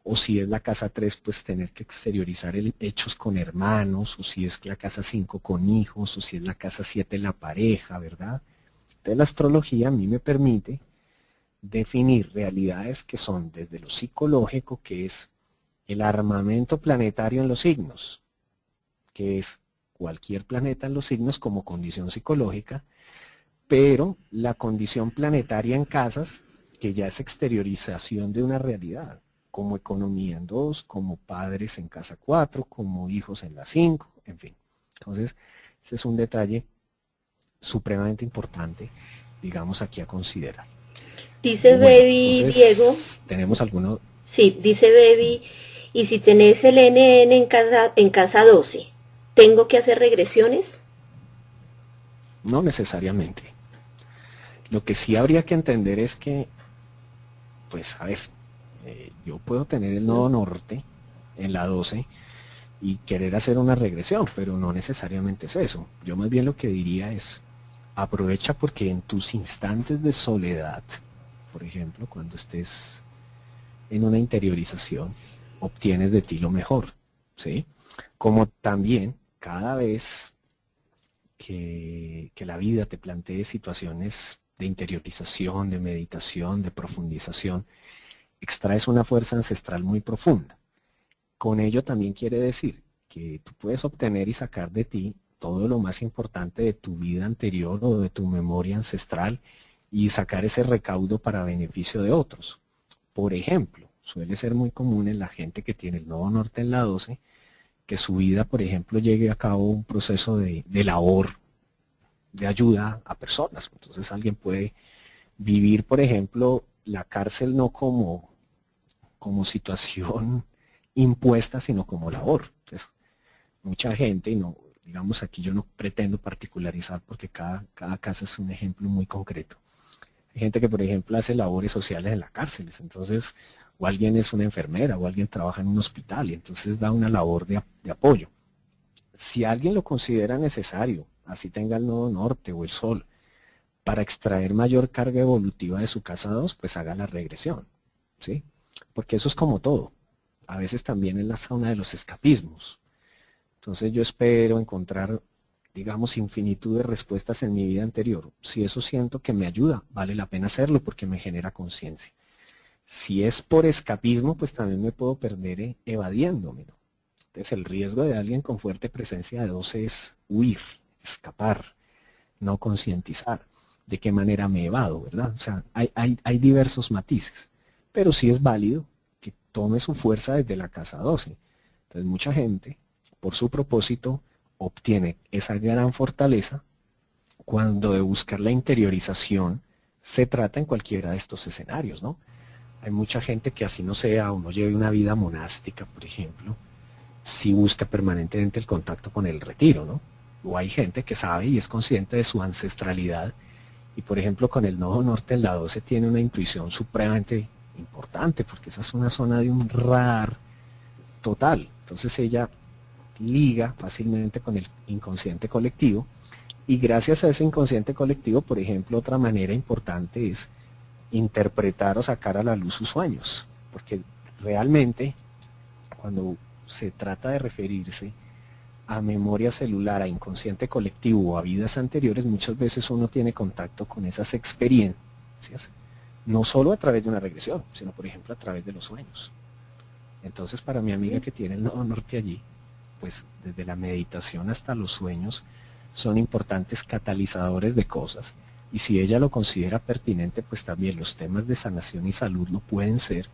Speaker 3: o si es la casa 3, pues tener que exteriorizar hechos con hermanos, o si es la casa 5 con hijos, o si es la casa 7 la pareja, ¿verdad? Entonces la astrología a mí me permite definir realidades que son desde lo psicológico, que es el armamento planetario en los signos, que es cualquier planeta en los signos como condición psicológica, pero la condición planetaria en casas, que ya es exteriorización de una realidad como economía en dos, como padres en casa cuatro, como hijos en la cinco, en fin. Entonces, ese es un detalle supremamente importante, digamos, aquí a considerar.
Speaker 2: Dice Baby Diego.
Speaker 3: ¿Tenemos alguno?
Speaker 2: Sí, dice Baby, y si tenés el NN en casa, en casa 12, ¿tengo que hacer regresiones?
Speaker 3: No necesariamente. Lo que sí habría que entender es que, pues, a ver, eh, yo puedo tener el nodo norte en la 12 y querer hacer una regresión, pero no necesariamente es eso. Yo más bien lo que diría es, aprovecha porque en tus instantes de soledad, por ejemplo, cuando estés en una interiorización, obtienes de ti lo mejor, ¿sí? Como también cada vez que, que la vida te plantee situaciones de interiorización, de meditación, de profundización, extraes una fuerza ancestral muy profunda. Con ello también quiere decir que tú puedes obtener y sacar de ti todo lo más importante de tu vida anterior o de tu memoria ancestral y sacar ese recaudo para beneficio de otros. Por ejemplo, suele ser muy común en la gente que tiene el nodo norte en la 12, que su vida, por ejemplo, llegue a cabo un proceso de, de labor, de ayuda a personas. Entonces alguien puede vivir, por ejemplo, la cárcel no como, como situación impuesta, sino como labor. Entonces, mucha gente, y no, digamos aquí yo no pretendo particularizar porque cada, cada caso es un ejemplo muy concreto. Hay gente que, por ejemplo, hace labores sociales en la cárcel, entonces, o alguien es una enfermera, o alguien trabaja en un hospital, y entonces da una labor de, apoyo. Si alguien lo considera necesario, así tenga el nodo norte o el sol, para extraer mayor carga evolutiva de su casa 2, pues haga la regresión, ¿sí? Porque eso es como todo. A veces también es la zona de los escapismos. Entonces yo espero encontrar, digamos, infinitud de respuestas en mi vida anterior. Si eso siento que me ayuda, vale la pena hacerlo porque me genera conciencia. Si es por escapismo, pues también me puedo perder eh, evadiéndome. Entonces el riesgo de alguien con fuerte presencia de 12 es huir, escapar, no concientizar de qué manera me evado, ¿verdad? O sea, hay, hay, diversos matices, pero sí es válido que tome su fuerza desde la casa 12. Entonces mucha gente, por su propósito, obtiene esa gran fortaleza cuando de buscar la interiorización se trata en cualquiera de estos escenarios, ¿no? Hay mucha gente que así no sea o no lleve una vida monástica, por ejemplo, si busca permanentemente el contacto con el retiro, ¿no? O hay gente que sabe y es consciente de su ancestralidad y por ejemplo con el nodo norte en la 12 tiene una intuición supremamente importante porque esa es una zona de un radar total. Entonces ella liga fácilmente con el inconsciente colectivo y gracias a ese inconsciente colectivo, por ejemplo, otra manera importante es interpretar o sacar a la luz sus sueños, porque realmente cuando se trata de referirse a memoria celular, a inconsciente colectivo o a vidas anteriores, muchas veces uno tiene contacto con esas experiencias, no solo a través de una regresión, sino por ejemplo a través de los sueños. Entonces para mi amiga que tiene el nodo norte allí, pues desde la meditación hasta los sueños son importantes catalizadores de cosas y si ella lo considera pertinente, pues también los temas de sanación y salud lo pueden ser,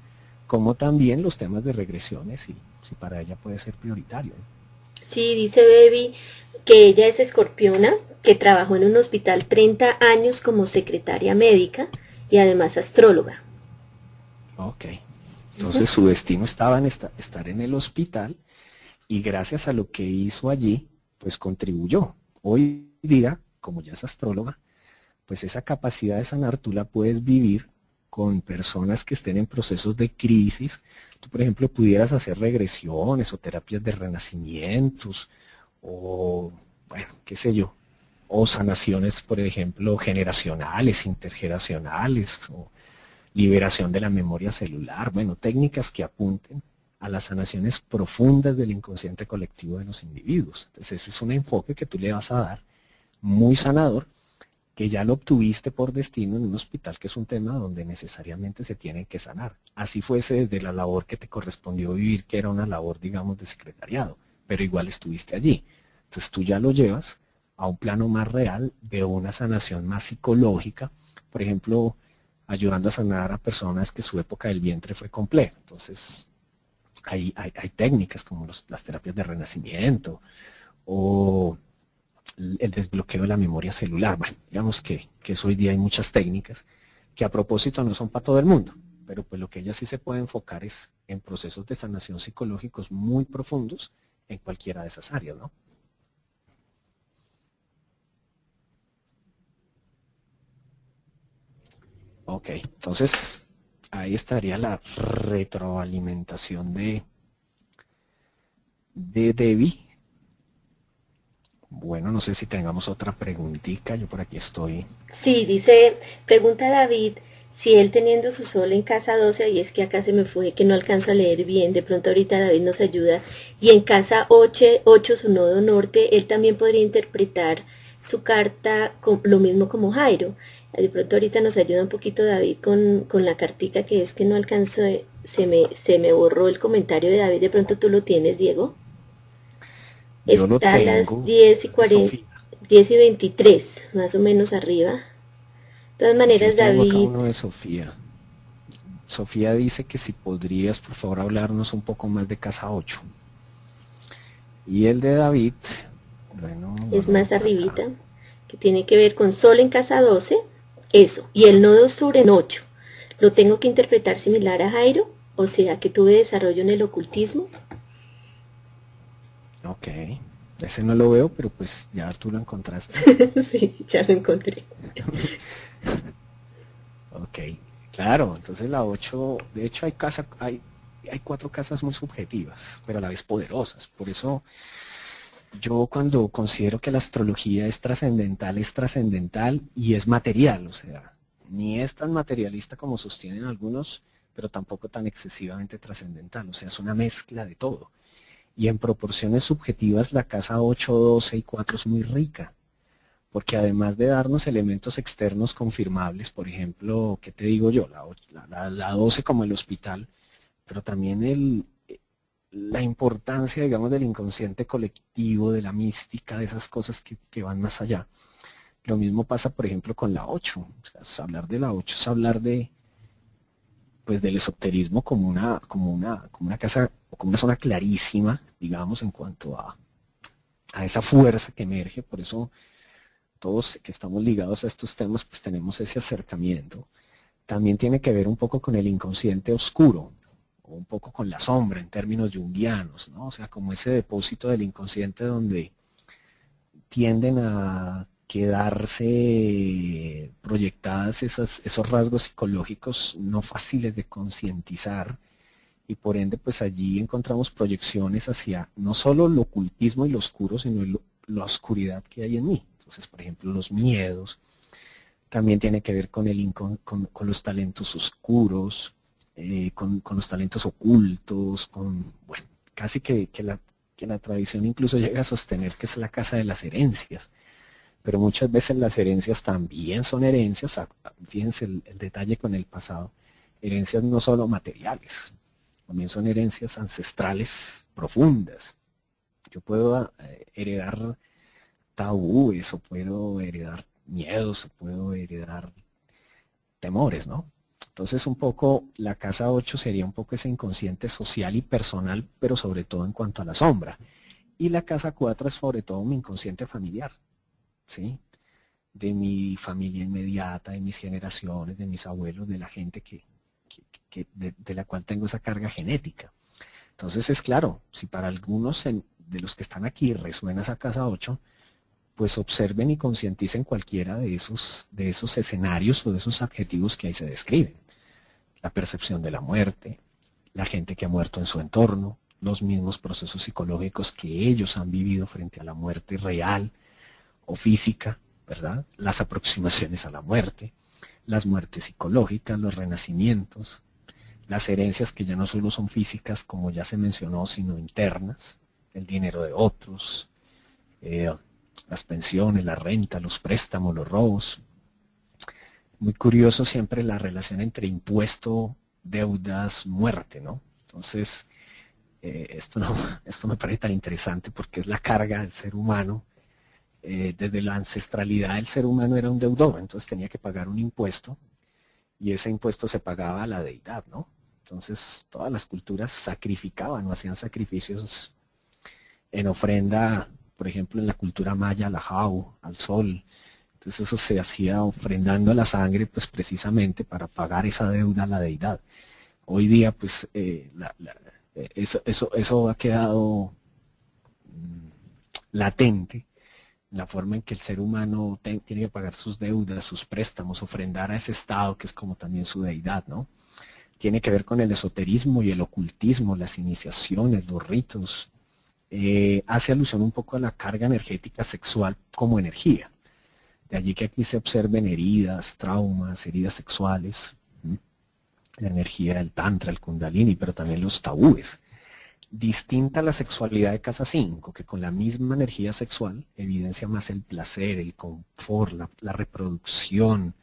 Speaker 3: como también los temas de regresiones, y si para ella puede ser prioritario.
Speaker 2: Sí, dice Baby que ella es escorpiona, que trabajó en un hospital 30 años como secretaria médica y además astróloga.
Speaker 3: Ok. Entonces su destino estaba en estar en el hospital y gracias a lo que hizo allí, pues contribuyó. Hoy día, como ya es astróloga, pues esa capacidad de sanar tú la puedes vivir con personas que estén en procesos de crisis. Tú, por ejemplo, pudieras hacer regresiones o terapias de renacimientos o, bueno, qué sé yo, o sanaciones, por ejemplo, generacionales, intergeneracionales, o liberación de la memoria celular, bueno, técnicas que apunten a las sanaciones profundas del inconsciente colectivo de los individuos. Entonces ese es un enfoque que tú le vas a dar muy sanador que ya lo obtuviste por destino en un hospital, que es un tema donde necesariamente se tienen que sanar. Así fuese desde la labor que te correspondió vivir, que era una labor, digamos, de secretariado, pero igual estuviste allí. Entonces tú ya lo llevas a un plano más real de una sanación más psicológica, por ejemplo, ayudando a sanar a personas que su época del vientre fue compleja. Entonces, hay, hay, técnicas como las terapias de renacimiento o el desbloqueo de la memoria celular. Bueno, digamos que, que hoy día hay muchas técnicas que a propósito no son para todo el mundo, pero pues lo que ella sí se puede enfocar es en procesos de sanación psicológicos muy profundos en cualquiera de esas áreas, ¿no? Ok, entonces ahí estaría la retroalimentación de, de Debbie bueno, no sé si tengamos otra preguntita, yo por aquí estoy.
Speaker 2: Sí, dice, pregunta David, si él teniendo su sol en casa 12, y es que acá se me fue, que no alcanzo a leer bien, de pronto ahorita David nos ayuda, y en casa 8, 8 su nodo norte, él también podría interpretar su carta con, lo mismo como Jairo. De pronto ahorita nos ayuda un poquito David con, con la cartica que es que no alcanzo, se me, se me borró el comentario de David, de pronto tú lo tienes, Diego. Está a las 10 y 40, 10 y 23, más o menos arriba. De todas maneras, David.
Speaker 3: uno de Sofía. Sofía dice que si podrías, por favor, hablarnos un poco más de casa 8. Y el de David, bueno.
Speaker 2: Es más arribita, que tiene que ver con Sol en casa 12, eso. Y el nodo sur en 8. ¿Lo tengo que interpretar similar a Jairo? O sea, que tuve desarrollo en el ocultismo.
Speaker 3: Ok, ese no lo veo, pero pues ya tú lo encontraste.
Speaker 2: sí, ya lo encontré.
Speaker 3: ok, claro, entonces la 8, de hecho hay casa, hay, hay cuatro casas muy subjetivas, pero a la vez poderosas. Por eso yo cuando considero que la astrología es trascendental, es trascendental y es material, o sea, ni es tan materialista como sostienen algunos, pero tampoco tan excesivamente trascendental, o sea, es una mezcla de todo y en proporciones subjetivas la casa 8, 12 y 4 es muy rica, porque además de darnos elementos externos confirmables, por ejemplo, ¿qué te digo yo? La, la, 12 como el hospital, pero también la importancia, digamos, del inconsciente colectivo, de la mística, de esas cosas que, que van más allá. Lo mismo pasa, por ejemplo, con la 8. O sea, hablar de la 8 es hablar de, pues del esoterismo como una, como una, como una casa, como una zona clarísima, digamos, en cuanto a, a esa fuerza que emerge. Por eso todos que estamos ligados a estos temas, pues tenemos ese acercamiento. También tiene que ver un poco con el inconsciente oscuro, o un poco con la sombra en términos junguianos, ¿no? O sea, como ese depósito del inconsciente donde tienden a quedarse proyectadas esos rasgos psicológicos no fáciles de concientizar y por ende pues allí encontramos proyecciones hacia no solo lo ocultismo y lo oscuro, sino la oscuridad que hay en mí. Entonces, por ejemplo, los miedos, también tiene que ver con, el, con, los talentos oscuros, eh, con, los talentos ocultos, con, casi que, que, la, que la tradición incluso llega a sostener que es la casa de las herencias pero muchas veces las herencias también son herencias, fíjense el, detalle con el pasado, herencias no solo materiales, también son herencias ancestrales profundas, Yo puedo eh, heredar tabúes o puedo heredar miedos o puedo heredar temores, ¿no? Entonces un poco la casa 8 sería un poco ese inconsciente social y personal, pero sobre todo en cuanto a la sombra. Y la casa 4 es sobre todo mi inconsciente familiar, De mi familia inmediata, de mis generaciones, de mis abuelos, de la gente que, de, la cual tengo esa carga genética. Entonces es claro, si para algunos de los que están aquí resuena esa casa 8, pues observen y concienticen cualquiera de esos, de esos escenarios o de esos adjetivos que ahí se describen. La percepción de la muerte, la gente que ha muerto en su entorno, los mismos procesos psicológicos que ellos han vivido frente a la muerte real o física, ¿verdad? Las aproximaciones a la muerte, las muertes psicológicas, los renacimientos, las herencias que ya no solo son físicas, como ya se mencionó, sino internas, el dinero de otros, eh, las pensiones, la renta, los préstamos, los robos. Muy curioso siempre la relación entre impuesto, deudas, muerte, ¿no? Entonces, eh, esto, no, esto me parece tan interesante porque es la carga del ser humano. Eh, desde la ancestralidad el ser humano era un deudor, entonces tenía que pagar un impuesto y ese impuesto se pagaba a la deidad, ¿no? Entonces todas las culturas sacrificaban o hacían sacrificios en ofrenda por ejemplo, en la cultura maya, la jau, al sol. Entonces eso se hacía ofrendando la sangre, pues precisamente para pagar esa deuda a la deidad. Hoy día, pues, eh, eh, eso, eso, ha quedado mm, latente la forma en que el ser humano tiene que pagar sus deudas, sus préstamos, ofrendar a ese estado que es como también su deidad, ¿no? Tiene que ver con el esoterismo y el ocultismo, las iniciaciones, los ritos, eh, hace alusión un poco a la carga energética sexual como energía. De allí que aquí se observen heridas, traumas, heridas sexuales, la energía del tantra, el kundalini, pero también los tabúes. Distinta a la sexualidad de casa 5, que con la misma energía sexual evidencia más el placer, el confort, la, reproducción,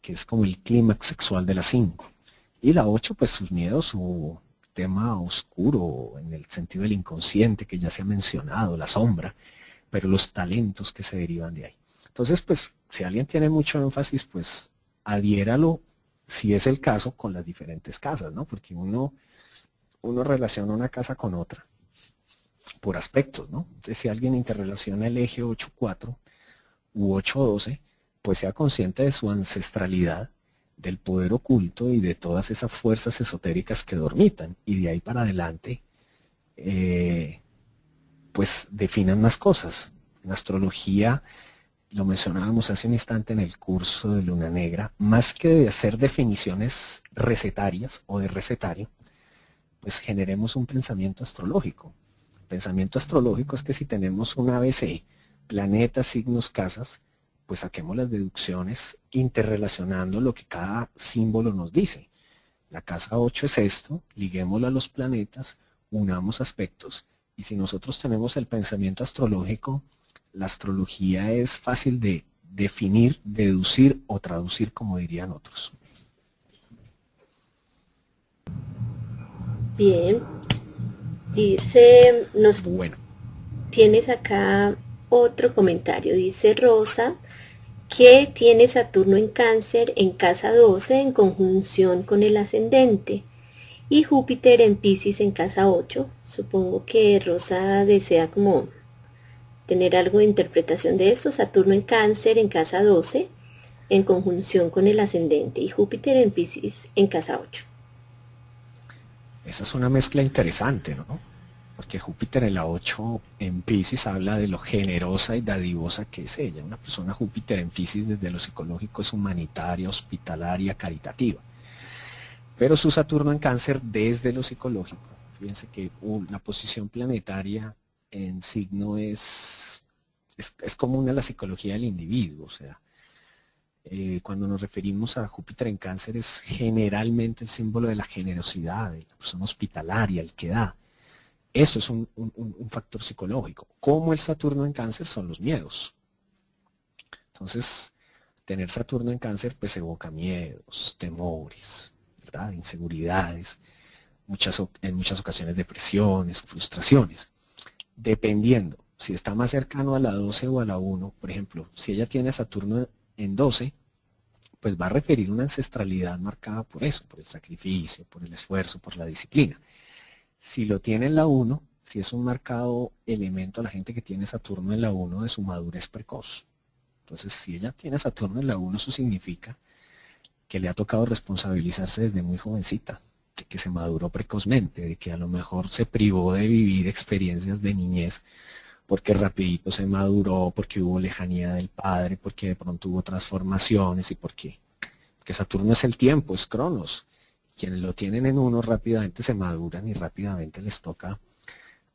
Speaker 3: que es como el clímax sexual de la 5. Y la 8, pues sus miedos, su tema oscuro en el sentido del inconsciente que ya se ha mencionado, la sombra, pero los talentos que se derivan de ahí. Entonces, pues, si alguien tiene mucho énfasis, pues adhiéralo, si es el caso, con las diferentes casas, ¿no? Porque uno, uno relaciona una casa con otra por aspectos, ¿no? Entonces, si alguien interrelaciona el eje 8-4 u 8-12, pues sea consciente de su ancestralidad del poder oculto y de todas esas fuerzas esotéricas que dormitan. Y de ahí para adelante, eh, pues definan más cosas. La astrología, lo mencionábamos hace un instante en el curso de Luna Negra, más que de hacer definiciones recetarias o de recetario, pues generemos un pensamiento astrológico. pensamiento astrológico es que si tenemos un ABC, planetas, signos, casas, pues saquemos las deducciones interrelacionando lo que cada símbolo nos dice. La casa 8 es esto, liguémoslo a los planetas, unamos aspectos, y si nosotros tenemos el pensamiento astrológico, la astrología es fácil de definir, deducir o traducir, como dirían otros.
Speaker 2: Bien. Dice, nos bueno. tienes acá otro comentario. Dice Rosa, que tiene Saturno en cáncer en casa 12 en conjunción con el ascendente y Júpiter en Pisces en casa 8. Supongo que Rosa desea como tener algo de interpretación de esto. Saturno en cáncer en casa 12 en conjunción con el ascendente y Júpiter en Pisces en casa 8.
Speaker 3: Esa es una mezcla interesante, ¿no? porque Júpiter en la 8 en Pisces habla de lo generosa y dadivosa que es ella. Una persona Júpiter en Pisces desde lo psicológico es humanitaria, hospitalaria, caritativa. Pero su Saturno en cáncer desde lo psicológico. Fíjense que una posición planetaria en signo es, es, común a la psicología del individuo. O sea, eh, cuando nos referimos a Júpiter en cáncer es generalmente el símbolo de la generosidad, de la persona hospitalaria, el que da. Eso es un, factor psicológico. Como el Saturno en cáncer son los miedos. Entonces, tener Saturno en cáncer pues evoca miedos, temores, ¿verdad? inseguridades, muchas, en muchas ocasiones depresiones, frustraciones. dependiendo si está más cercano a la 12 o a la 1, por ejemplo, si ella tiene Saturno en 12, pues va a referir una ancestralidad marcada por eso, por el sacrificio, por el esfuerzo, por la disciplina. Si lo tiene en la 1, si es un marcado elemento a la gente que tiene Saturno en la 1 de su madurez precoz. Entonces, si ella tiene Saturno en la 1, eso significa que le ha tocado responsabilizarse desde muy jovencita, de que se maduró precozmente, de que a lo mejor se privó de vivir experiencias de niñez porque rapidito se maduró, porque hubo lejanía del padre, porque de pronto hubo transformaciones y por qué. Porque Saturno es el tiempo, es Cronos. Quienes lo tienen en uno rápidamente se maduran y rápidamente les toca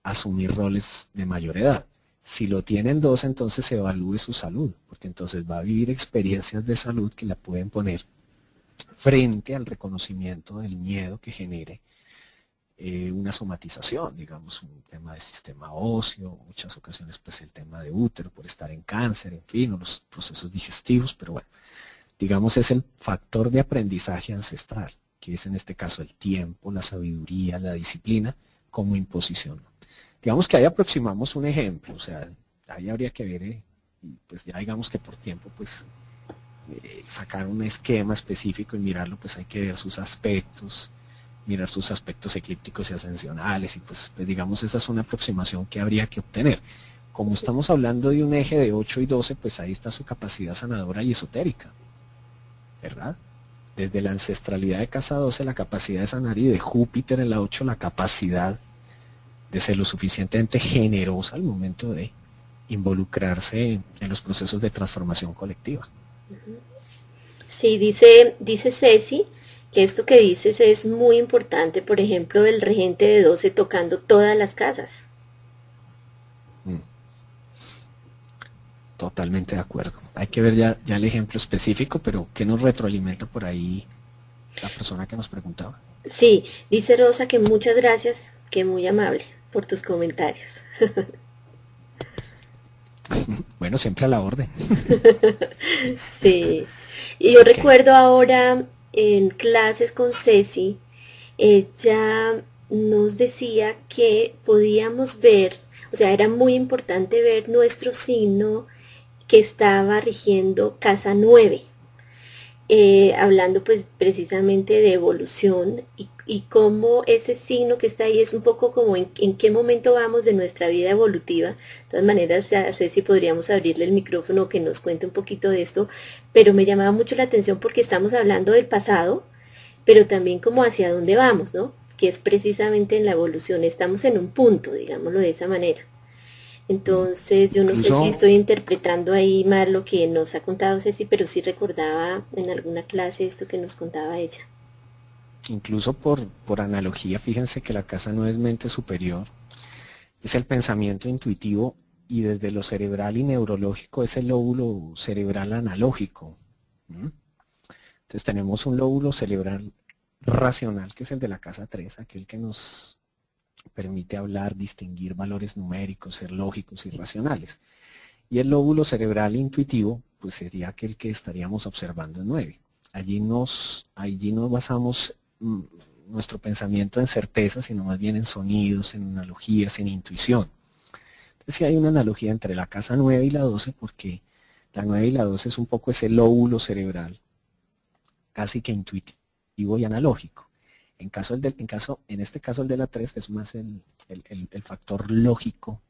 Speaker 3: asumir roles de mayor edad. Si lo tienen dos, entonces se evalúe su salud, porque entonces va a vivir experiencias de salud que la pueden poner frente al reconocimiento del miedo que genere eh, una somatización, digamos, un tema de sistema óseo, muchas ocasiones pues el tema de útero por estar en cáncer, en fin, o los procesos digestivos, pero bueno, digamos es el factor de aprendizaje ancestral, que es en este caso el tiempo, la sabiduría, la disciplina, como imposición. Digamos que ahí aproximamos un ejemplo, o sea, ahí habría que ver, eh, y pues ya digamos que por tiempo, pues eh, sacar un esquema específico y mirarlo, pues hay que ver sus aspectos, mirar sus aspectos eclípticos y ascensionales y pues, pues, digamos esa es una aproximación que habría que obtener. Como estamos hablando de un eje de 8 y 12, pues ahí está su capacidad sanadora y esotérica, ¿verdad? Desde la ancestralidad de casa 12 la capacidad de sanar y de Júpiter en la 8 la capacidad de ser lo suficientemente generosa al momento de involucrarse en los procesos de transformación colectiva.
Speaker 2: Sí, dice, dice Ceci esto que dices es muy importante, por ejemplo, el regente de 12 tocando todas las casas. Mm.
Speaker 3: Totalmente de acuerdo. Hay que ver ya, ya el ejemplo específico, pero ¿qué nos retroalimenta por ahí la persona que nos preguntaba?
Speaker 2: Sí, dice Rosa que muchas gracias, que muy amable por tus comentarios.
Speaker 3: bueno, siempre a la orden.
Speaker 2: sí. Y yo recuerdo ahora en clases con Ceci, ella nos decía que podíamos ver, o sea, era muy importante ver nuestro signo que estaba rigiendo casa 9. Eh, hablando pues precisamente de evolución y, cómo ese signo que está ahí es un poco como en, qué momento vamos de nuestra vida evolutiva. De todas maneras, sé si podríamos abrirle el micrófono que nos cuente un poquito de esto, pero me llamaba mucho la atención porque estamos hablando del pasado, pero también como hacia dónde vamos, ¿no? Que es precisamente en la evolución, estamos en un punto, digámoslo de esa manera. Entonces, yo no sé si estoy interpretando ahí mal lo que nos ha contado Ceci, pero sí recordaba en alguna clase esto que nos contaba ella.
Speaker 3: Incluso por, por analogía, fíjense que la casa no es mente superior, es el pensamiento intuitivo y desde lo cerebral y neurológico es el lóbulo cerebral analógico. Entonces tenemos un lóbulo cerebral racional, que es el de la casa 3, aquel que nos permite hablar, distinguir valores numéricos, ser lógicos y racionales. Y el lóbulo cerebral intuitivo, pues sería aquel que estaríamos observando en 9. Allí nos, allí nos basamos nuestro pensamiento en certeza, sino más bien en sonidos, en analogías, en intuición. Entonces sí hay una analogía entre la casa 9 y la 12 porque la 9 y la 12 es un poco ese lóbulo cerebral, casi que intuitivo y analógico. En, caso del, en, caso, en este caso el de la 3 es más el, factor lógico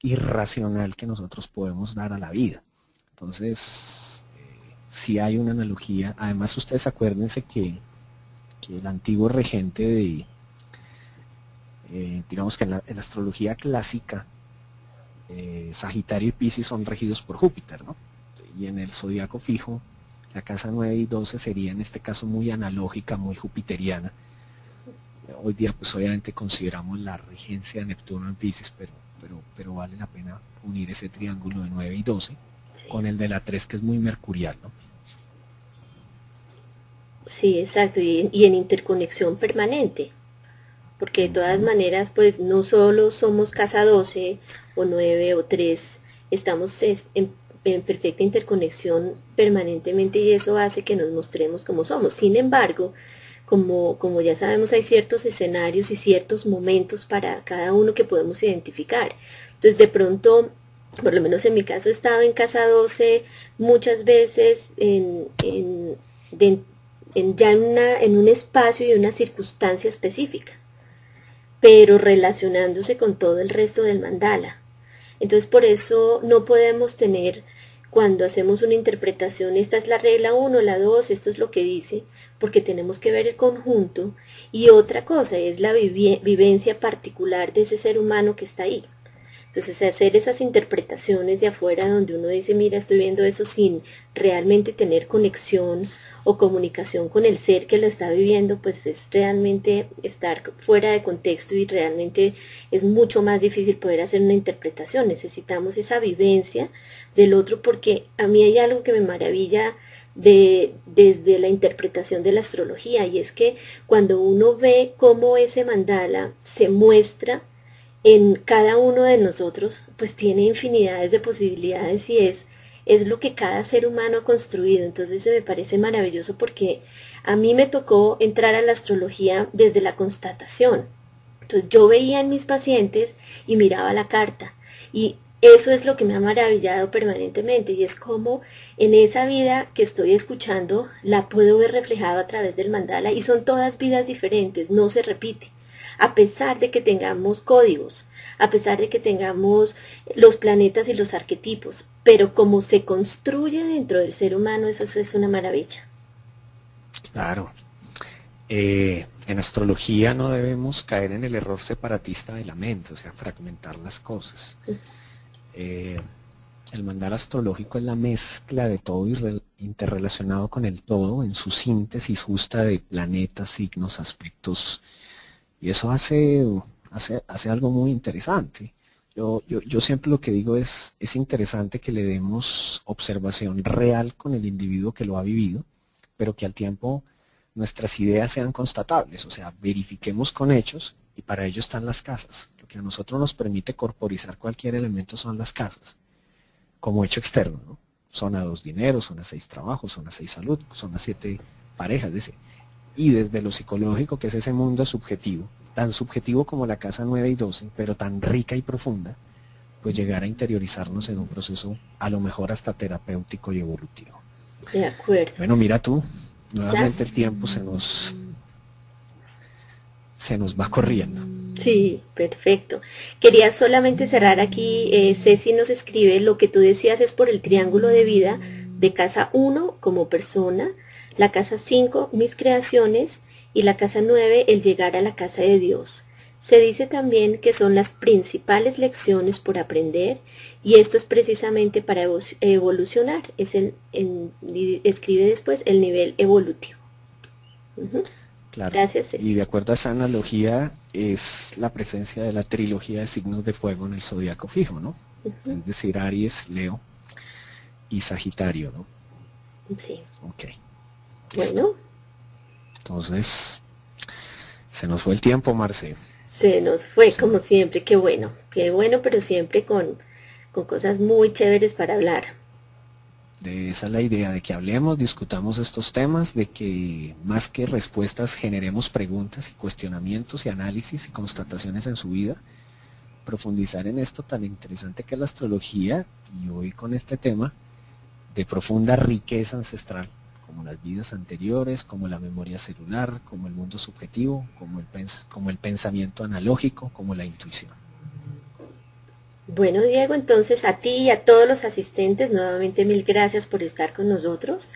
Speaker 3: y racional que nosotros podemos dar a la vida. Entonces, eh, si hay una analogía, además ustedes acuérdense que, el antiguo regente de, eh, digamos que en la, astrología clásica, eh, Sagitario y Pisces son regidos por Júpiter, ¿no? Y en el zodiaco fijo, la casa 9 y 12 sería en este caso muy analógica, muy jupiteriana, hoy día pues obviamente consideramos la regencia de Neptuno en Pisces, pero, pero, pero vale la pena unir ese triángulo de 9 y 12 con el de la 3 que es muy mercurial, ¿no?
Speaker 2: Sí, exacto, y, en interconexión permanente, porque de todas maneras pues no solo somos casa 12 o 9 o 3, estamos en, en perfecta interconexión permanentemente y eso hace que nos mostremos como somos. Sin embargo, como, como ya sabemos hay ciertos escenarios y ciertos momentos para cada uno que podemos identificar. Entonces de pronto, por lo menos en mi caso he estado en casa 12 muchas veces en, en, ya en un espacio y una circunstancia específica, pero relacionándose con todo el resto del mandala. Entonces por eso no podemos tener, cuando hacemos una interpretación, esta es la regla 1, la 2, esto es lo que dice, porque tenemos que ver el conjunto y otra cosa es la vivencia particular de ese ser humano que está ahí. Entonces, hacer esas interpretaciones de afuera donde uno dice, mira, estoy viendo eso sin realmente tener conexión o comunicación con el ser que lo está viviendo, pues es realmente estar fuera de contexto y realmente es mucho más difícil poder hacer una interpretación. Necesitamos esa vivencia del otro porque a mí hay algo que me maravilla de, desde la interpretación de la astrología y es que cuando uno ve cómo ese mandala se muestra en cada uno de nosotros, pues tiene infinidades de posibilidades y es es lo que cada ser humano ha construido. Entonces se me parece maravilloso porque a mí me tocó entrar a la astrología desde la constatación. Entonces yo veía en mis pacientes y miraba la carta y eso es lo que me ha maravillado permanentemente y es como en esa vida que estoy escuchando la puedo ver reflejada a través del mandala y son todas vidas diferentes, no se repite a pesar de que tengamos códigos, a pesar de que tengamos los planetas y los arquetipos, pero como se construye dentro del ser humano, eso es una maravilla.
Speaker 3: Claro. Eh, en astrología no debemos caer en el error separatista de la mente, o sea, fragmentar las cosas. Eh, el mandar astrológico es la mezcla de todo interrelacionado con el todo en su síntesis justa de planetas, signos, aspectos. Y eso hace, hace, hace algo muy interesante. Yo, yo, siempre lo que digo es, es interesante que le demos observación real con el individuo que lo ha vivido, pero que al tiempo nuestras ideas sean constatables, o sea, verifiquemos con hechos y para ello están las casas. Lo que a nosotros nos permite corporizar cualquier elemento son las casas, como hecho externo. ¿no? Son a dos dineros, son a seis trabajos, son a seis salud, son a siete parejas. Y desde lo psicológico, que es ese mundo subjetivo, tan subjetivo como la casa 9 y 12, pero tan rica y profunda, pues llegar a interiorizarnos en un proceso a lo mejor hasta terapéutico y evolutivo.
Speaker 2: De acuerdo.
Speaker 3: Bueno, mira tú, nuevamente el tiempo se nos se nos va corriendo.
Speaker 2: Sí, perfecto. Quería solamente cerrar aquí, eh, Ceci nos escribe, lo que tú decías es por el triángulo de vida de casa 1 como persona, la casa 5, mis creaciones, y la casa 9 el llegar a la casa de Dios. Se dice también que son las principales lecciones por aprender y esto es precisamente para evolucionar. Es el, escribe después el nivel evolutivo.
Speaker 3: Claro. Gracias. Y de acuerdo a esa analogía es la presencia de la trilogía de signos de fuego en el zodiaco fijo, ¿no? Es decir, Aries, Leo y Sagitario, ¿no?
Speaker 2: Sí.
Speaker 3: Ok.
Speaker 2: Bueno,
Speaker 3: entonces, se nos fue el tiempo, Marce.
Speaker 2: Se nos fue, como siempre, qué bueno, qué bueno, pero siempre con, con cosas muy chéveres para hablar.
Speaker 3: De esa es la idea, de que hablemos, discutamos estos temas, de que más que respuestas generemos preguntas y cuestionamientos y análisis y constataciones en su vida, profundizar en esto tan interesante que es la astrología y hoy con este tema de profunda riqueza ancestral como las vidas anteriores, como la memoria celular, como el mundo subjetivo, como el, como el pensamiento analógico, como la intuición.
Speaker 2: Bueno, Diego, entonces a ti y a todos los asistentes, nuevamente mil gracias por estar con nosotros.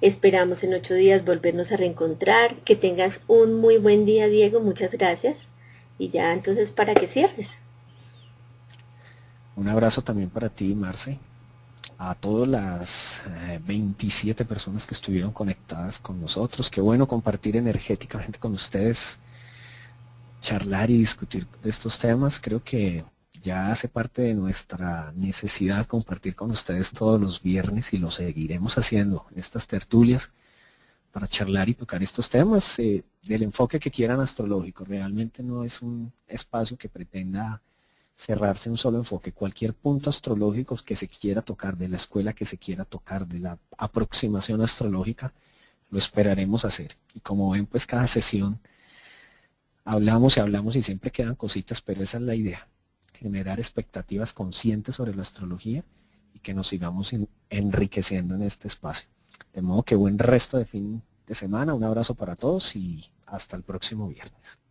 Speaker 2: Esperamos en ocho días volvernos a reencontrar. Que tengas un muy buen día, Diego. Muchas gracias. Y ya entonces para que cierres.
Speaker 3: Un abrazo también para ti, Marce a todas las 27 eh, personas que estuvieron conectadas con nosotros. Qué bueno compartir energéticamente con ustedes, charlar y discutir estos temas. Creo que ya hace parte de nuestra necesidad compartir con ustedes todos los viernes y lo seguiremos haciendo en estas tertulias para charlar y tocar estos temas eh, del enfoque que quieran astrológico. Realmente no es un espacio que pretenda cerrarse un solo enfoque. Cualquier punto astrológico que se quiera tocar, de la escuela que se quiera tocar, de la aproximación astrológica, lo esperaremos hacer. Y como ven, pues cada sesión hablamos y hablamos y siempre quedan cositas, pero esa es la idea, generar expectativas conscientes sobre la astrología y que nos sigamos enriqueciendo en este espacio. De modo que buen resto de fin de semana, un abrazo para todos y hasta el próximo viernes.